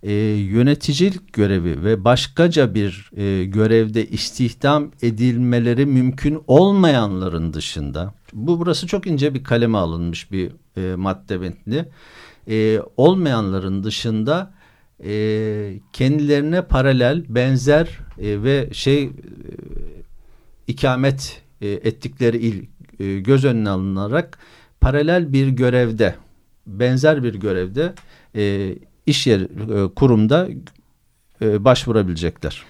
e, yöneticilik görevi ve başkaca bir e, görevde istihdam edilmeleri mümkün olmayanların dışında bu burası çok ince bir kaleme alınmış bir e, madde metni e, olmayanların dışında e, kendilerine paralel benzer e, ve şey e, ikamet e, ettikleri il e, göz önüne alınarak paralel bir görevde benzer bir görevde e, iş yer e, kurumda e, başvurabilecekler.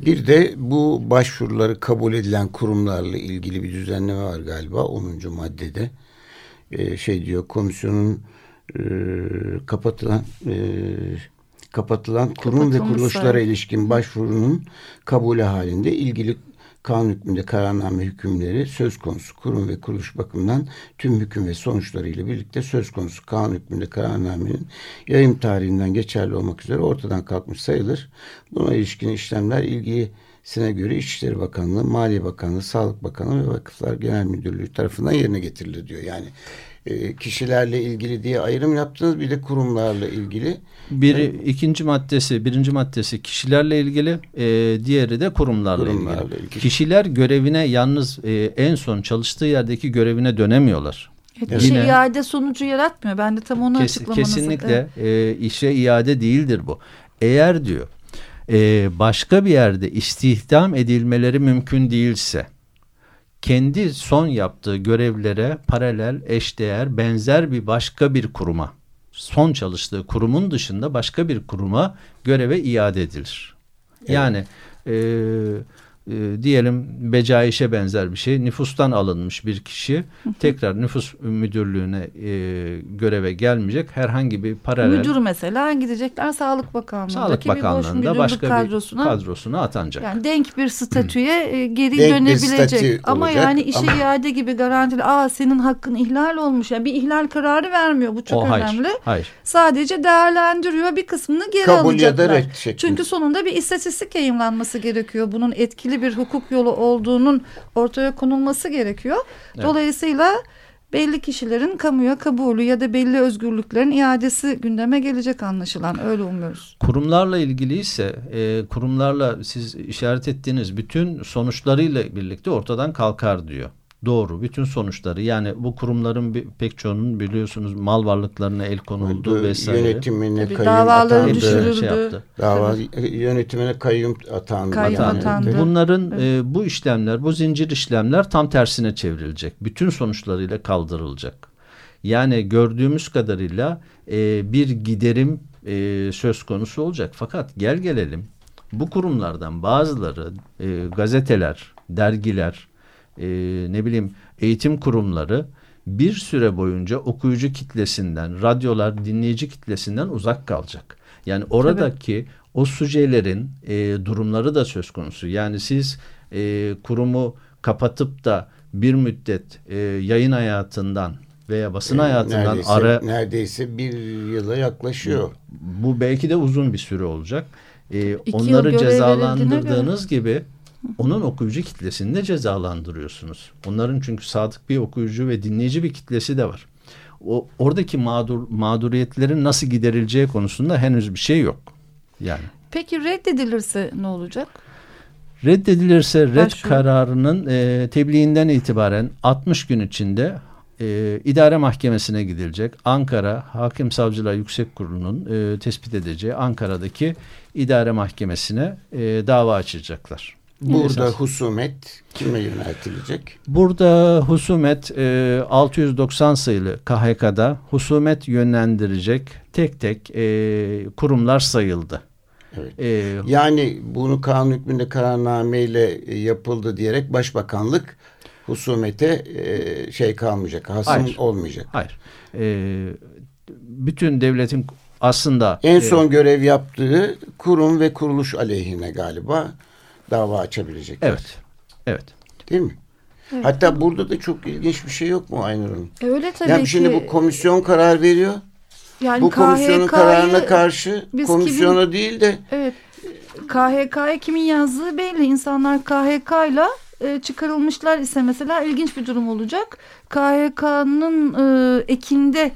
Bir de bu başvuruları kabul edilen kurumlarla ilgili bir düzenleme var galiba 10. maddede. E, şey diyor komisyonun e, kapatılan e, kapatılan kurum ve kuruluşlara ilişkin başvurunun kabulü halinde ilgili kanun hükmünde kararname hükümleri söz konusu kurum ve kuruluş bakımından tüm hüküm ve sonuçlarıyla birlikte söz konusu kanun hükmünde kararnamenin yayın tarihinden geçerli olmak üzere ortadan kalkmış sayılır. Buna ilişkin işlemler ilgisine göre İçişleri Bakanlığı, Maliye Bakanlığı, Sağlık Bakanlığı ve Vakıflar Genel Müdürlüğü tarafından yerine getirilir diyor. Yani e, kişilerle ilgili diye ayrım yaptınız bir de kurumlarla ilgili. Biri yani, ikinci maddesi, birinci maddesi kişilerle ilgili, e, diğeri de kurumlarla, kurumlarla ilgili. ilgili. Kişiler görevine yalnız e, en son çalıştığı yerdeki görevine dönemiyorlar. Evet. Yine, şey iade sonucu yaratmıyor. Ben de tam onu kes, açıklamanızı. Kesinlikle e, işe iade değildir bu. Eğer diyor e, başka bir yerde istihdam edilmeleri mümkün değilse kendi son yaptığı görevlere paralel, eşdeğer, benzer bir başka bir kuruma, son çalıştığı kurumun dışında başka bir kuruma göreve iade edilir. Evet. Yani e, e, diyelim becayişe benzer bir şey nüfustan alınmış bir kişi tekrar nüfus müdürlüğüne e, göreve gelmeyecek herhangi bir paralel müdür mesela gidecekler Sağlık Bakanlığı'ndaki Sağlık Bakanlığı'nda başka kadrosuna, bir kadrosuna atanacak. Yani denk bir statüye e, geri denk dönebilecek ama yani işe ama... iade gibi garantili aa senin hakkın ihlal olmuş yani bir ihlal kararı vermiyor bu çok o, önemli. Hayır, hayır. Sadece değerlendiriyor bir kısmını geri Kabul alacaklar. Çünkü sonunda bir istatistik yayınlanması gerekiyor bunun etkili bir hukuk yolu olduğunun ortaya konulması gerekiyor. Evet. Dolayısıyla belli kişilerin kamuya kabulü ya da belli özgürlüklerin iadesi gündeme gelecek anlaşılan öyle umuyoruz. Kurumlarla ilgili ise e, kurumlarla siz işaret ettiğiniz bütün sonuçlarıyla birlikte ortadan kalkar diyor doğru. Bütün sonuçları yani bu kurumların bir, pek çoğunun biliyorsunuz mal varlıklarına el konuldu Oldu, vesaire. Yönetimine Tabii kayyum atandı. düşürüldü. Şey yaptı. Dava yönetimine kayyum atandı. Kayyum atandı. Bunların evet. e, bu işlemler, bu zincir işlemler tam tersine çevrilecek. Bütün sonuçlarıyla kaldırılacak. Yani gördüğümüz kadarıyla e, bir giderim e, söz konusu olacak. Fakat gel gelelim bu kurumlardan bazıları e, gazeteler, dergiler, e, ne bileyim eğitim kurumları bir süre boyunca okuyucu kitlesinden, radyolar dinleyici kitlesinden uzak kalacak. Yani oradaki Tabii. o sujelerin e, durumları da söz konusu. Yani siz e, kurumu kapatıp da bir müddet e, yayın hayatından veya basın e, hayatından neredeyse, ara neredeyse bir yıla yaklaşıyor. Bu belki de uzun bir süre olacak. E, onları cezalandırdığınız gibi onun okuyucu kitlesini de cezalandırıyorsunuz. Onların çünkü sadık bir okuyucu ve dinleyici bir kitlesi de var. O oradaki mağdur mağduriyetlerin nasıl giderileceği konusunda henüz bir şey yok. Yani. Peki reddedilirse ne olacak? Reddedilirse red Başvuru. kararının e, tebliğinden itibaren 60 gün içinde e, idare mahkemesine gidilecek. Ankara Hakim Savcılar Yüksek Kurulu'nun e, tespit edeceği Ankara'daki idare mahkemesine e, dava açacaklar. Burada Esas. husumet kime yöneltilecek? Burada husumet e, 690 sayılı KHK'da husumet yönlendirecek tek tek e, kurumlar sayıldı. Evet. Ee, yani bunu kanun hükmünde kararnameyle e, yapıldı diyerek başbakanlık husumete e, şey kalmayacak, hasım hayır, olmayacak. Hayır. Ee, bütün devletin aslında en son e, görev yaptığı kurum ve kuruluş aleyhine galiba dava açabilecek. Evet. Evet. Değil mi? Evet. Hatta burada da çok ilginç bir şey yok mu Aynur Hanım? E öyle tabii yani ki. Şimdi bu komisyon karar veriyor. Yani bu komisyonun kararına karşı komisyona kimin, değil de evet KHK'ya kimin yazdığı belli. İnsanlar KHK ile e, çıkarılmışlar ise mesela ilginç bir durum olacak. KHK'nın e, ekinde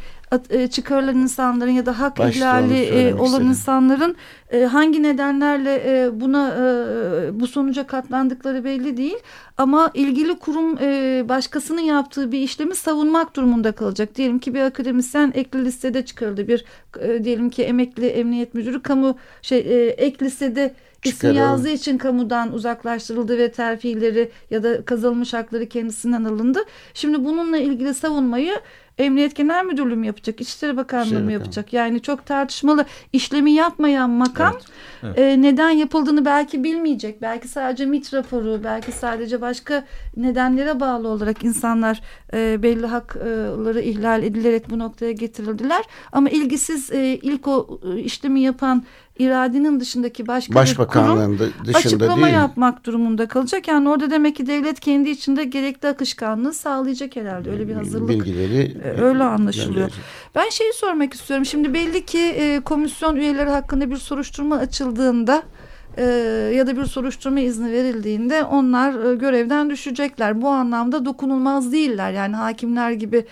çıkarılan insanların ya da hak Başta ihlali e, olan istedim. insanların e, hangi nedenlerle e, buna e, bu sonuca katlandıkları belli değil ama ilgili kurum e, başkasının yaptığı bir işlemi savunmak durumunda kalacak. Diyelim ki bir akademisyen ekli listede çıkarıldı bir e, diyelim ki emekli emniyet müdürü kamu şey e, ek listede İsmi yazdığı için kamudan uzaklaştırıldı ve terfileri ya da kazanılmış hakları kendisinden alındı. Şimdi bununla ilgili savunmayı Emniyet Genel Müdürlüğü mü yapacak? İçişleri Bakanlığı şey mı yapacak? Yani çok tartışmalı. işlemi yapmayan makam evet, evet. E, neden yapıldığını belki bilmeyecek. Belki sadece MIT raporu, belki sadece başka nedenlere bağlı olarak insanlar e, belli hakları ihlal edilerek bu noktaya getirildiler. Ama ilgisiz e, ilk o e, işlemi yapan iradenin dışındaki başka Başbakanlığın bir kurum dışında açıklama değil. yapmak durumunda kalacak. Yani orada demek ki devlet kendi içinde gerekli akışkanlığı sağlayacak herhalde. Öyle bir hazırlık. Bilgileri e, öyle anlaşılıyor. Gönderecek. Ben şeyi sormak istiyorum. Şimdi belli ki e, komisyon üyeleri hakkında bir soruşturma açıldığında e, ya da bir soruşturma izni verildiğinde onlar görevden düşecekler. Bu anlamda dokunulmaz değiller. Yani hakimler gibi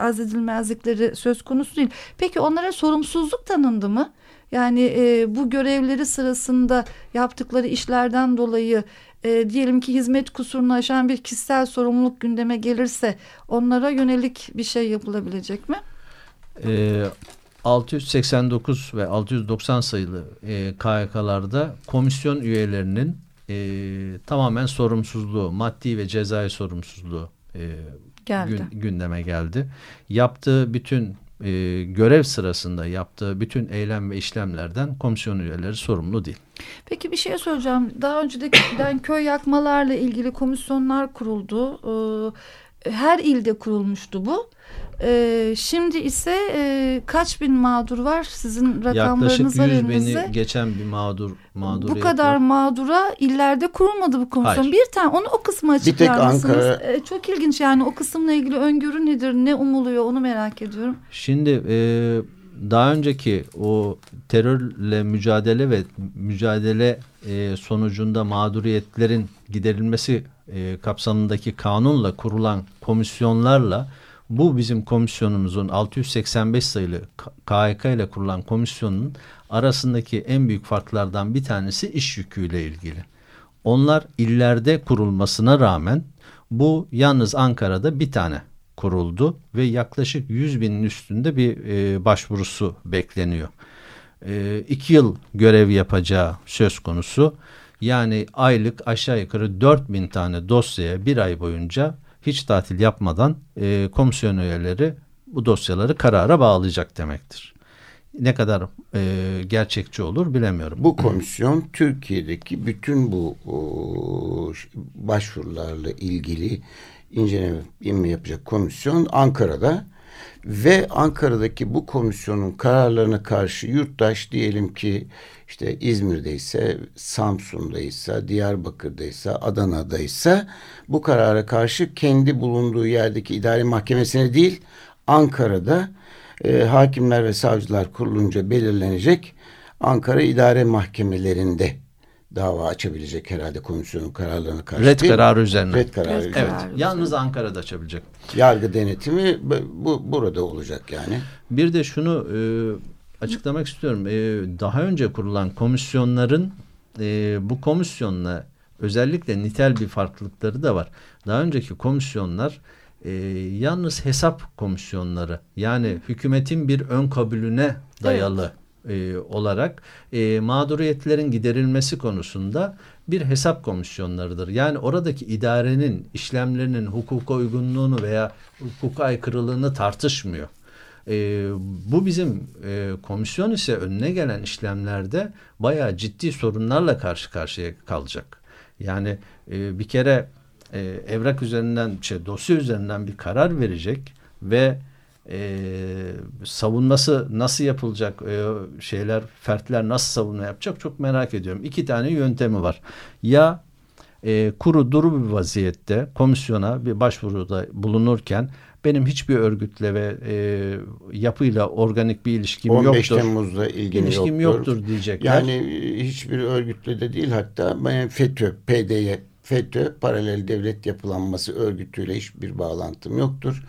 azledilmezlikleri söz konusu değil. Peki onlara sorumsuzluk tanındı mı? Yani e, bu görevleri sırasında yaptıkları işlerden dolayı e, diyelim ki hizmet kusurunu aşan bir kişisel sorumluluk gündeme gelirse onlara yönelik bir şey yapılabilecek mi? E, 689 ve 690 sayılı e, KYK'larda komisyon üyelerinin e, tamamen sorumsuzluğu, maddi ve cezai sorumsuzluğu e, geldi. Gün, gündeme geldi. Yaptığı bütün e, görev sırasında yaptığı bütün eylem ve işlemlerden komisyon üyeleri sorumlu değil. Peki bir şey soracağım. Daha önceden köy yakmalarla ilgili komisyonlar kuruldu. Ee, her ilde kurulmuştu bu. E, şimdi ise e, kaç bin mağdur var sizin rakamlarınız var Yaklaşık 100 bini geçen bir mağdur mağdur. Bu kadar var. mağdura illerde kurulmadı bu komisyon. Hayır. Bir tane onu o kısmı açıklar mısınız? Ankara... E, çok ilginç yani o kısımla ilgili öngörü nedir ne umuluyor onu merak ediyorum. Şimdi e, daha önceki o terörle mücadele ve mücadele e, sonucunda mağduriyetlerin giderilmesi e, kapsamındaki kanunla kurulan komisyonlarla bu bizim komisyonumuzun 685 sayılı KHK ile kurulan komisyonun arasındaki en büyük farklardan bir tanesi iş yüküyle ilgili. Onlar illerde kurulmasına rağmen bu yalnız Ankara'da bir tane kuruldu ve yaklaşık 100 binin üstünde bir e, başvurusu bekleniyor. E, iki yıl görev yapacağı söz konusu. Yani aylık aşağı yukarı 4 bin tane dosyaya bir ay boyunca hiç tatil yapmadan e, komisyon üyeleri bu dosyaları karara bağlayacak demektir. Ne kadar e, gerçekçi olur bilemiyorum. Bu komisyon Türkiye'deki bütün bu o, başvurularla ilgili inceleme yapacak komisyon Ankara'da ve Ankara'daki bu komisyonun kararlarına karşı yurttaş diyelim ki işte İzmir'deyse, Samsun'daysa, Diyarbakır'daysa, Adana'daysa bu karara karşı kendi bulunduğu yerdeki idare mahkemesine değil Ankara'da e, Hakimler ve Savcılar Kurulunca belirlenecek Ankara idare mahkemelerinde dava açabilecek herhalde komisyonun kararlarına karşı. Red kararı üzerine. Red kararı Red üzerine. kararı. Evet. Yalnız Ankara'da açabilecek. Yargı denetimi bu burada olacak yani. Bir de şunu e, açıklamak istiyorum. E, daha önce kurulan komisyonların e, bu komisyonla özellikle nitel bir farklılıkları da var. Daha önceki komisyonlar e, yalnız hesap komisyonları yani hükümetin bir ön kabulüne dayalı e, olarak e, mağduriyetlerin giderilmesi konusunda bir hesap komisyonlarıdır. Yani oradaki idarenin işlemlerinin hukuka uygunluğunu veya hukuka aykırılığını tartışmıyor. E, bu bizim e, komisyon ise önüne gelen işlemlerde bayağı ciddi sorunlarla karşı karşıya kalacak. Yani e, bir kere e, evrak üzerinden, şey, dosya üzerinden bir karar verecek ve e, savunması nasıl yapılacak e, şeyler, fertler nasıl savunma yapacak çok merak ediyorum. İki tane yöntemi var. Ya e, kuru duru bir vaziyette komisyona bir başvuruda bulunurken benim hiçbir örgütle ve e, yapıyla organik bir ilişkim 15 yoktur. Temmuz'la ilgili İlişkim yoktur. yoktur diyecekler. Yani e, hiçbir örgütle de değil hatta FETÖ, PDY, FETÖ paralel devlet yapılanması örgütüyle hiçbir bağlantım yoktur.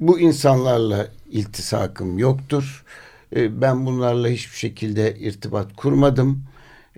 Bu insanlarla iltisakım yoktur. E, ben bunlarla hiçbir şekilde irtibat kurmadım.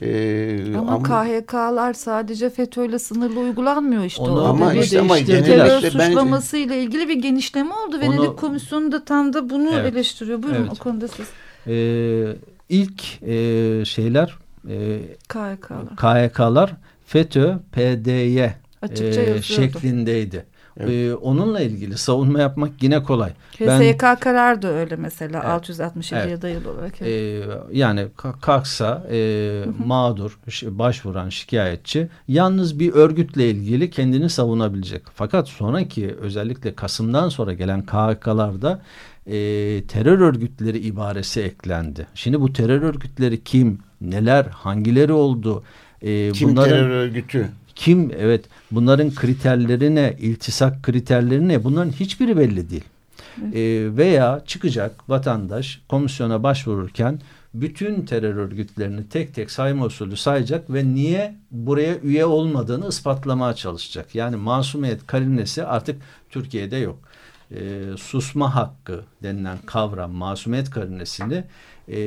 Ee, ama, ama KHK'lar sadece FETÖ'yle sınırlı uygulanmıyor işte. Onu, ama işte ama terör suçlaması ile ilgili bir genişleme oldu. Onu, Venedik Komisyonu da tam da bunu evet, eleştiriyor. Buyurun evet. o konuda siz. Ee, ilk e, şeyler e, KHK'lar. KHK'lar FETÖ, PDY e, şeklindeydi. Evet. Ee, onunla ilgili savunma yapmak yine kolay. HSYK ben, karar da öyle mesela evet, 667'ye evet. dayalı olarak. Evet. Ee, yani kalksa e, mağdur, başvuran şikayetçi yalnız bir örgütle ilgili kendini savunabilecek. Fakat sonraki özellikle Kasım'dan sonra gelen KHK'larda e, terör örgütleri ibaresi eklendi. Şimdi bu terör örgütleri kim, neler, hangileri oldu? E, kim bunların, terör örgütü? Kim evet bunların kriterleri ne, iltisak kriterleri ne bunların hiçbiri belli değil. E, veya çıkacak vatandaş komisyona başvururken bütün terör örgütlerini tek tek sayma usulü sayacak ve niye buraya üye olmadığını ispatlamaya çalışacak. Yani masumiyet karinesi artık Türkiye'de yok. E, susma hakkı denilen kavram masumiyet karinesini e,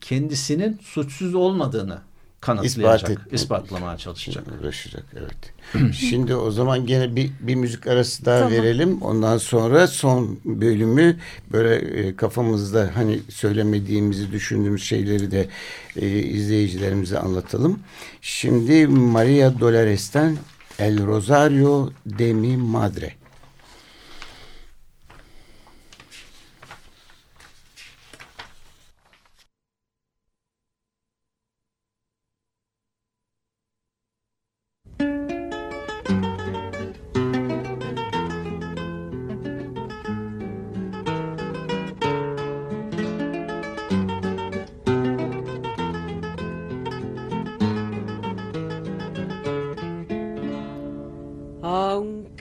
kendisinin suçsuz olmadığını kanıtlayacak, İspat ispatlamaya çalışacak. Uğraşacak, evet. Şimdi o zaman gene bir, bir müzik arası daha tamam. verelim. Ondan sonra son bölümü böyle e, kafamızda hani söylemediğimizi düşündüğümüz şeyleri de e, izleyicilerimize anlatalım. Şimdi Maria Dolares'ten El Rosario de mi Madre.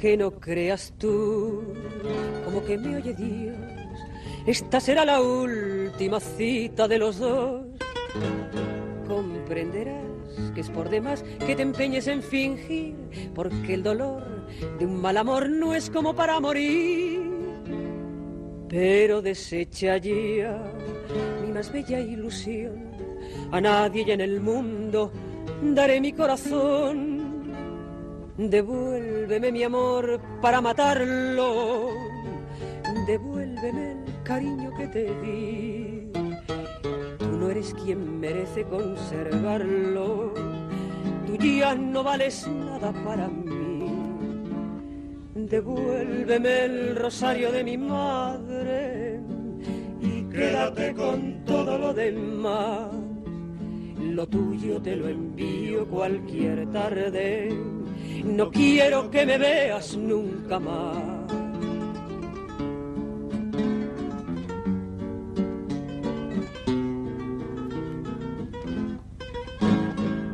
Que no creas tú, como que me oye Dios, esta será la última cita de los dos. Comprenderás que es por demás que te empeñes en fingir, porque el dolor de un mal amor no es como para morir. Pero desecha ya mi más bella ilusión, a nadie en el mundo daré mi corazón Devuélveme mi amor para matarlo. Devuélveme el cariño que te di. Tú no eres quien merece conservarlo. Tú ya no vales nada para mí. Devuélveme el rosario de mi madre y quédate con todo lo demás lo tuyo te lo envío cualquier tarde. No quiero que me veas nunca más.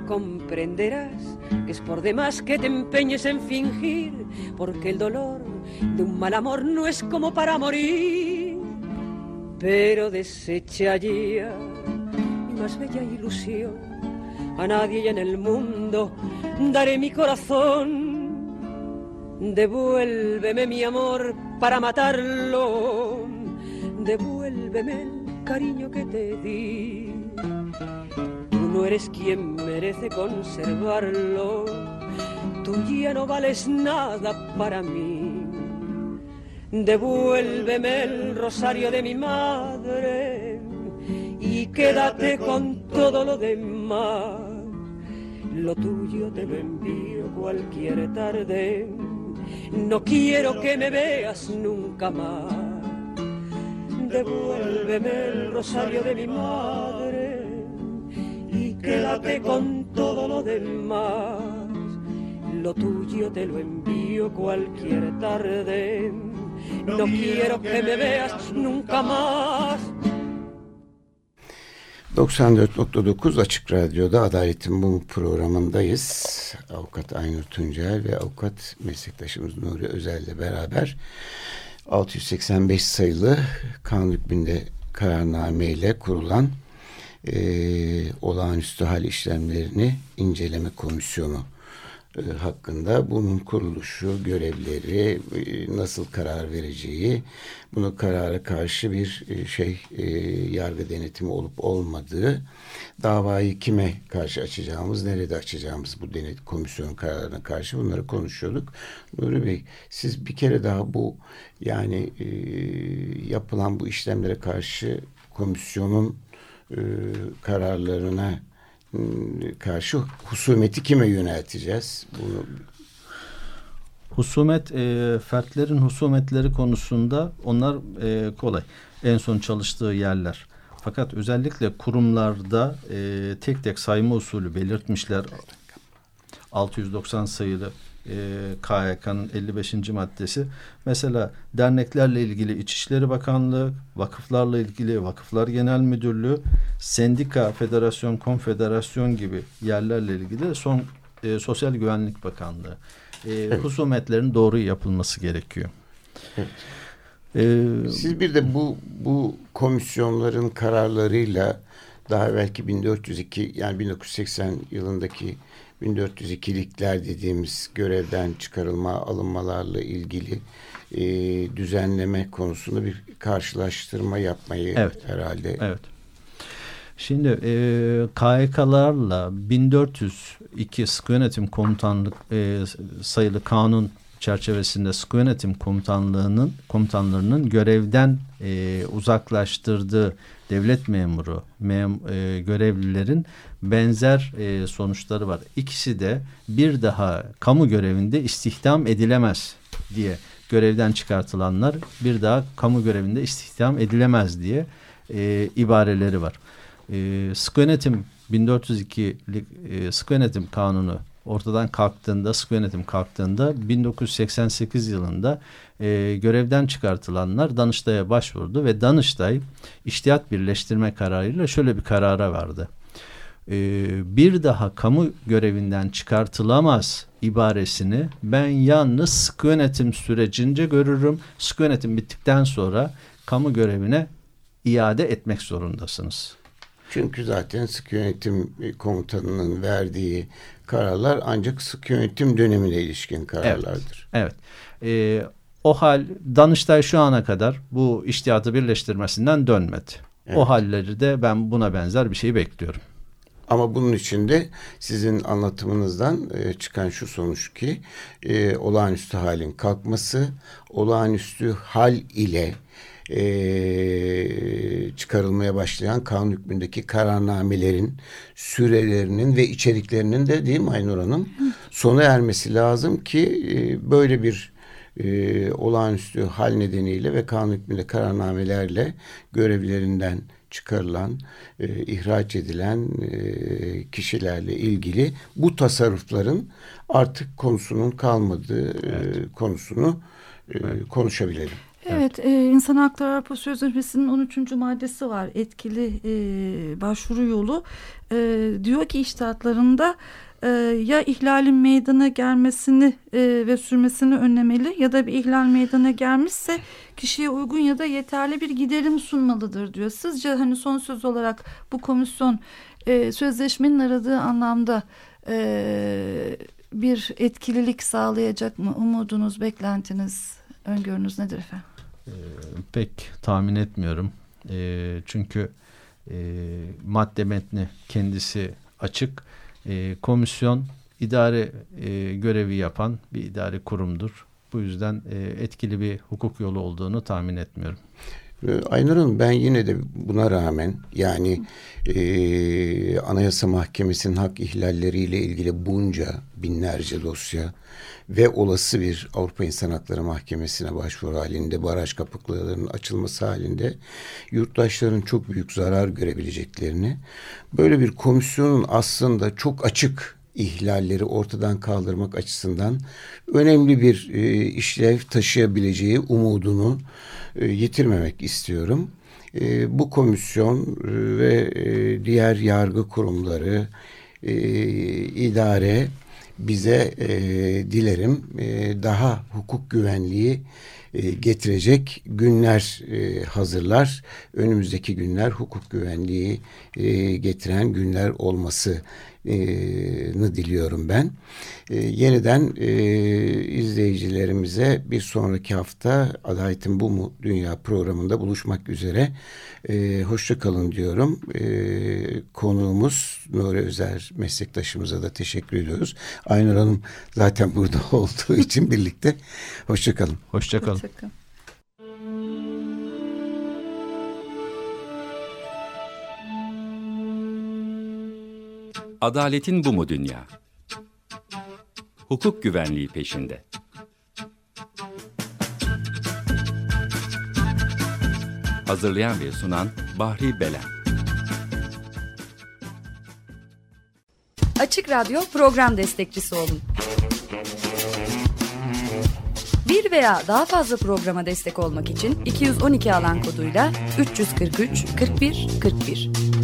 Comprenderás que es por demás que te empeñes en fingir, porque el dolor de un mal amor no es como para morir. Pero desecha ya más bella ilusión, a nadie en el mundo daré mi corazón. Devuélveme mi amor para matarlo, devuélveme el cariño que te di. Tú no eres quien merece conservarlo, tú ya no vales nada para mí. Devuélveme el rosario de mi madre quédate con todo lo demás. Lo tuyo te lo envío cualquier tarde. No quiero que me veas nunca más. Devuélveme el rosario de mi madre y quédate con todo lo demás. Lo tuyo te lo envío cualquier tarde. No quiero que me veas nunca más. 94.9 Açık Radyo'da Adaletin Bu programındayız. Avukat Aynur Tuncel ve avukat meslektaşımız Nuri Özel ile beraber 685 sayılı kanun hükmünde kararname ile kurulan e, olağanüstü hal işlemlerini inceleme komisyonu hakkında bunun kuruluşu, görevleri, e, nasıl karar vereceği, bunu karara karşı bir e, şey yargı denetimi olup olmadığı, davayı kime karşı açacağımız, nerede açacağımız bu denet komisyon kararına karşı bunları konuşuyorduk. Nuri Bey, siz bir kere daha bu yani yapılan bu işlemlere karşı komisyonun kararlarına karşı husumeti kime yönelteceğiz? Bunu... Husumet, e, fertlerin husumetleri konusunda onlar e, kolay. En son çalıştığı yerler. Fakat özellikle kurumlarda e, tek tek sayma usulü belirtmişler. 690 sayılı KYK'nın 55. maddesi. Mesela derneklerle ilgili İçişleri Bakanlığı, vakıflarla ilgili Vakıflar Genel Müdürlüğü, sendika, federasyon, konfederasyon gibi yerlerle ilgili son e, Sosyal Güvenlik Bakanlığı. E, evet. Husumetlerin doğru yapılması gerekiyor. Evet. Ee, Siz bir de bu bu komisyonların kararlarıyla daha belki 1402 yani 1980 yılındaki 1402'likler dediğimiz görevden çıkarılma alınmalarla ilgili e, düzenleme konusunda bir karşılaştırma yapmayı evet. herhalde. Evet. Şimdi e, KYK'larla 1402 sıkı yönetim komutanlık e, sayılı kanun çerçevesinde sıkı yönetim komutanlığının komutanlarının görevden e, uzaklaştırdığı devlet memuru mem, e, görevlilerin benzer e, sonuçları var. İkisi de bir daha kamu görevinde istihdam edilemez diye görevden çıkartılanlar bir daha kamu görevinde istihdam edilemez diye e, ibareleri var. E, sıkı yönetim 1402 e, sıkı yönetim kanunu ortadan kalktığında, sıkı yönetim kalktığında 1988 yılında e, görevden çıkartılanlar Danıştay'a başvurdu ve Danıştay iştihat birleştirme kararıyla şöyle bir karara vardı. E, bir daha kamu görevinden çıkartılamaz ibaresini ben yalnız sıkı yönetim sürecince görürüm. Sıkı yönetim bittikten sonra kamu görevine iade etmek zorundasınız. Çünkü zaten sıkı yönetim komutanının verdiği kararlar ancak sık yönetim dönemine ilişkin kararlardır. Evet. evet. Ee, o hal Danıştay şu ana kadar bu iştihatı birleştirmesinden dönmedi. Evet. O halleri de ben buna benzer bir şey bekliyorum. Ama bunun içinde sizin anlatımınızdan e, çıkan şu sonuç ki e, olağanüstü halin kalkması, olağanüstü hal ile e, çıkarılmaya başlayan kanun hükmündeki kararnamelerin sürelerinin ve içeriklerinin de değil mi Aynur Hanım? Sona ermesi lazım ki böyle bir olağanüstü hal nedeniyle ve kanun hükmünde kararnamelerle görevlerinden çıkarılan, e, ihraç edilen e, kişilerle ilgili bu tasarrufların artık konusunun kalmadığı e, evet. e, konusunu e, evet. konuşabilelim. Evet, e, İnsan Hakları Avrupa Sözleşmesi'nin 13. maddesi var. Etkili e, başvuru yolu. E, diyor ki iştahatlarında e, ya ihlalin meydana gelmesini e, ve sürmesini önlemeli ya da bir ihlal meydana gelmişse kişiye uygun ya da yeterli bir giderim sunmalıdır diyor. Sizce hani son söz olarak bu komisyon e, sözleşmenin aradığı anlamda e, bir etkililik sağlayacak mı? Umudunuz, beklentiniz, öngörünüz nedir efendim? E, pek tahmin etmiyorum. E, çünkü e, madde metni kendisi açık. E, komisyon idare e, görevi yapan bir idari kurumdur. Bu yüzden e, etkili bir hukuk yolu olduğunu tahmin etmiyorum. Ee, Aynur Hanım ben yine de buna rağmen yani e, Anayasa Mahkemesi'nin hak ihlalleriyle ilgili bunca binlerce dosya ve olası bir Avrupa İnsan Hakları Mahkemesi'ne başvuru halinde baraj kapıklarının açılması halinde yurttaşların çok büyük zarar görebileceklerini böyle bir komisyonun aslında çok açık ihlalleri ortadan kaldırmak açısından önemli bir e, işlev taşıyabileceği umudunu e, yitirmemek istiyorum. E, bu komisyon e, ve diğer yargı kurumları, idare bize dilerim daha hukuk güvenliği getirecek günler hazırlar. Önümüzdeki günler hukuk güvenliği getiren günler olması ni diliyorum ben. E, yeniden e, izleyicilerimize bir sonraki hafta Adaletin Bu Mu Dünya programında buluşmak üzere. E, hoşça kalın diyorum. E, konuğumuz Nuri Özer meslektaşımıza da teşekkür ediyoruz. Aynur Hanım zaten burada olduğu için birlikte. Hoşça kalın. Hoşça kalın. Hoşça kalın. Adaletin bu mu dünya? Hukuk güvenliği peşinde. Hazırlayan ve sunan Bahri Belen. Açık Radyo program destekçisi olun. Bir veya daha fazla programa destek olmak için 212 alan koduyla 343 41 41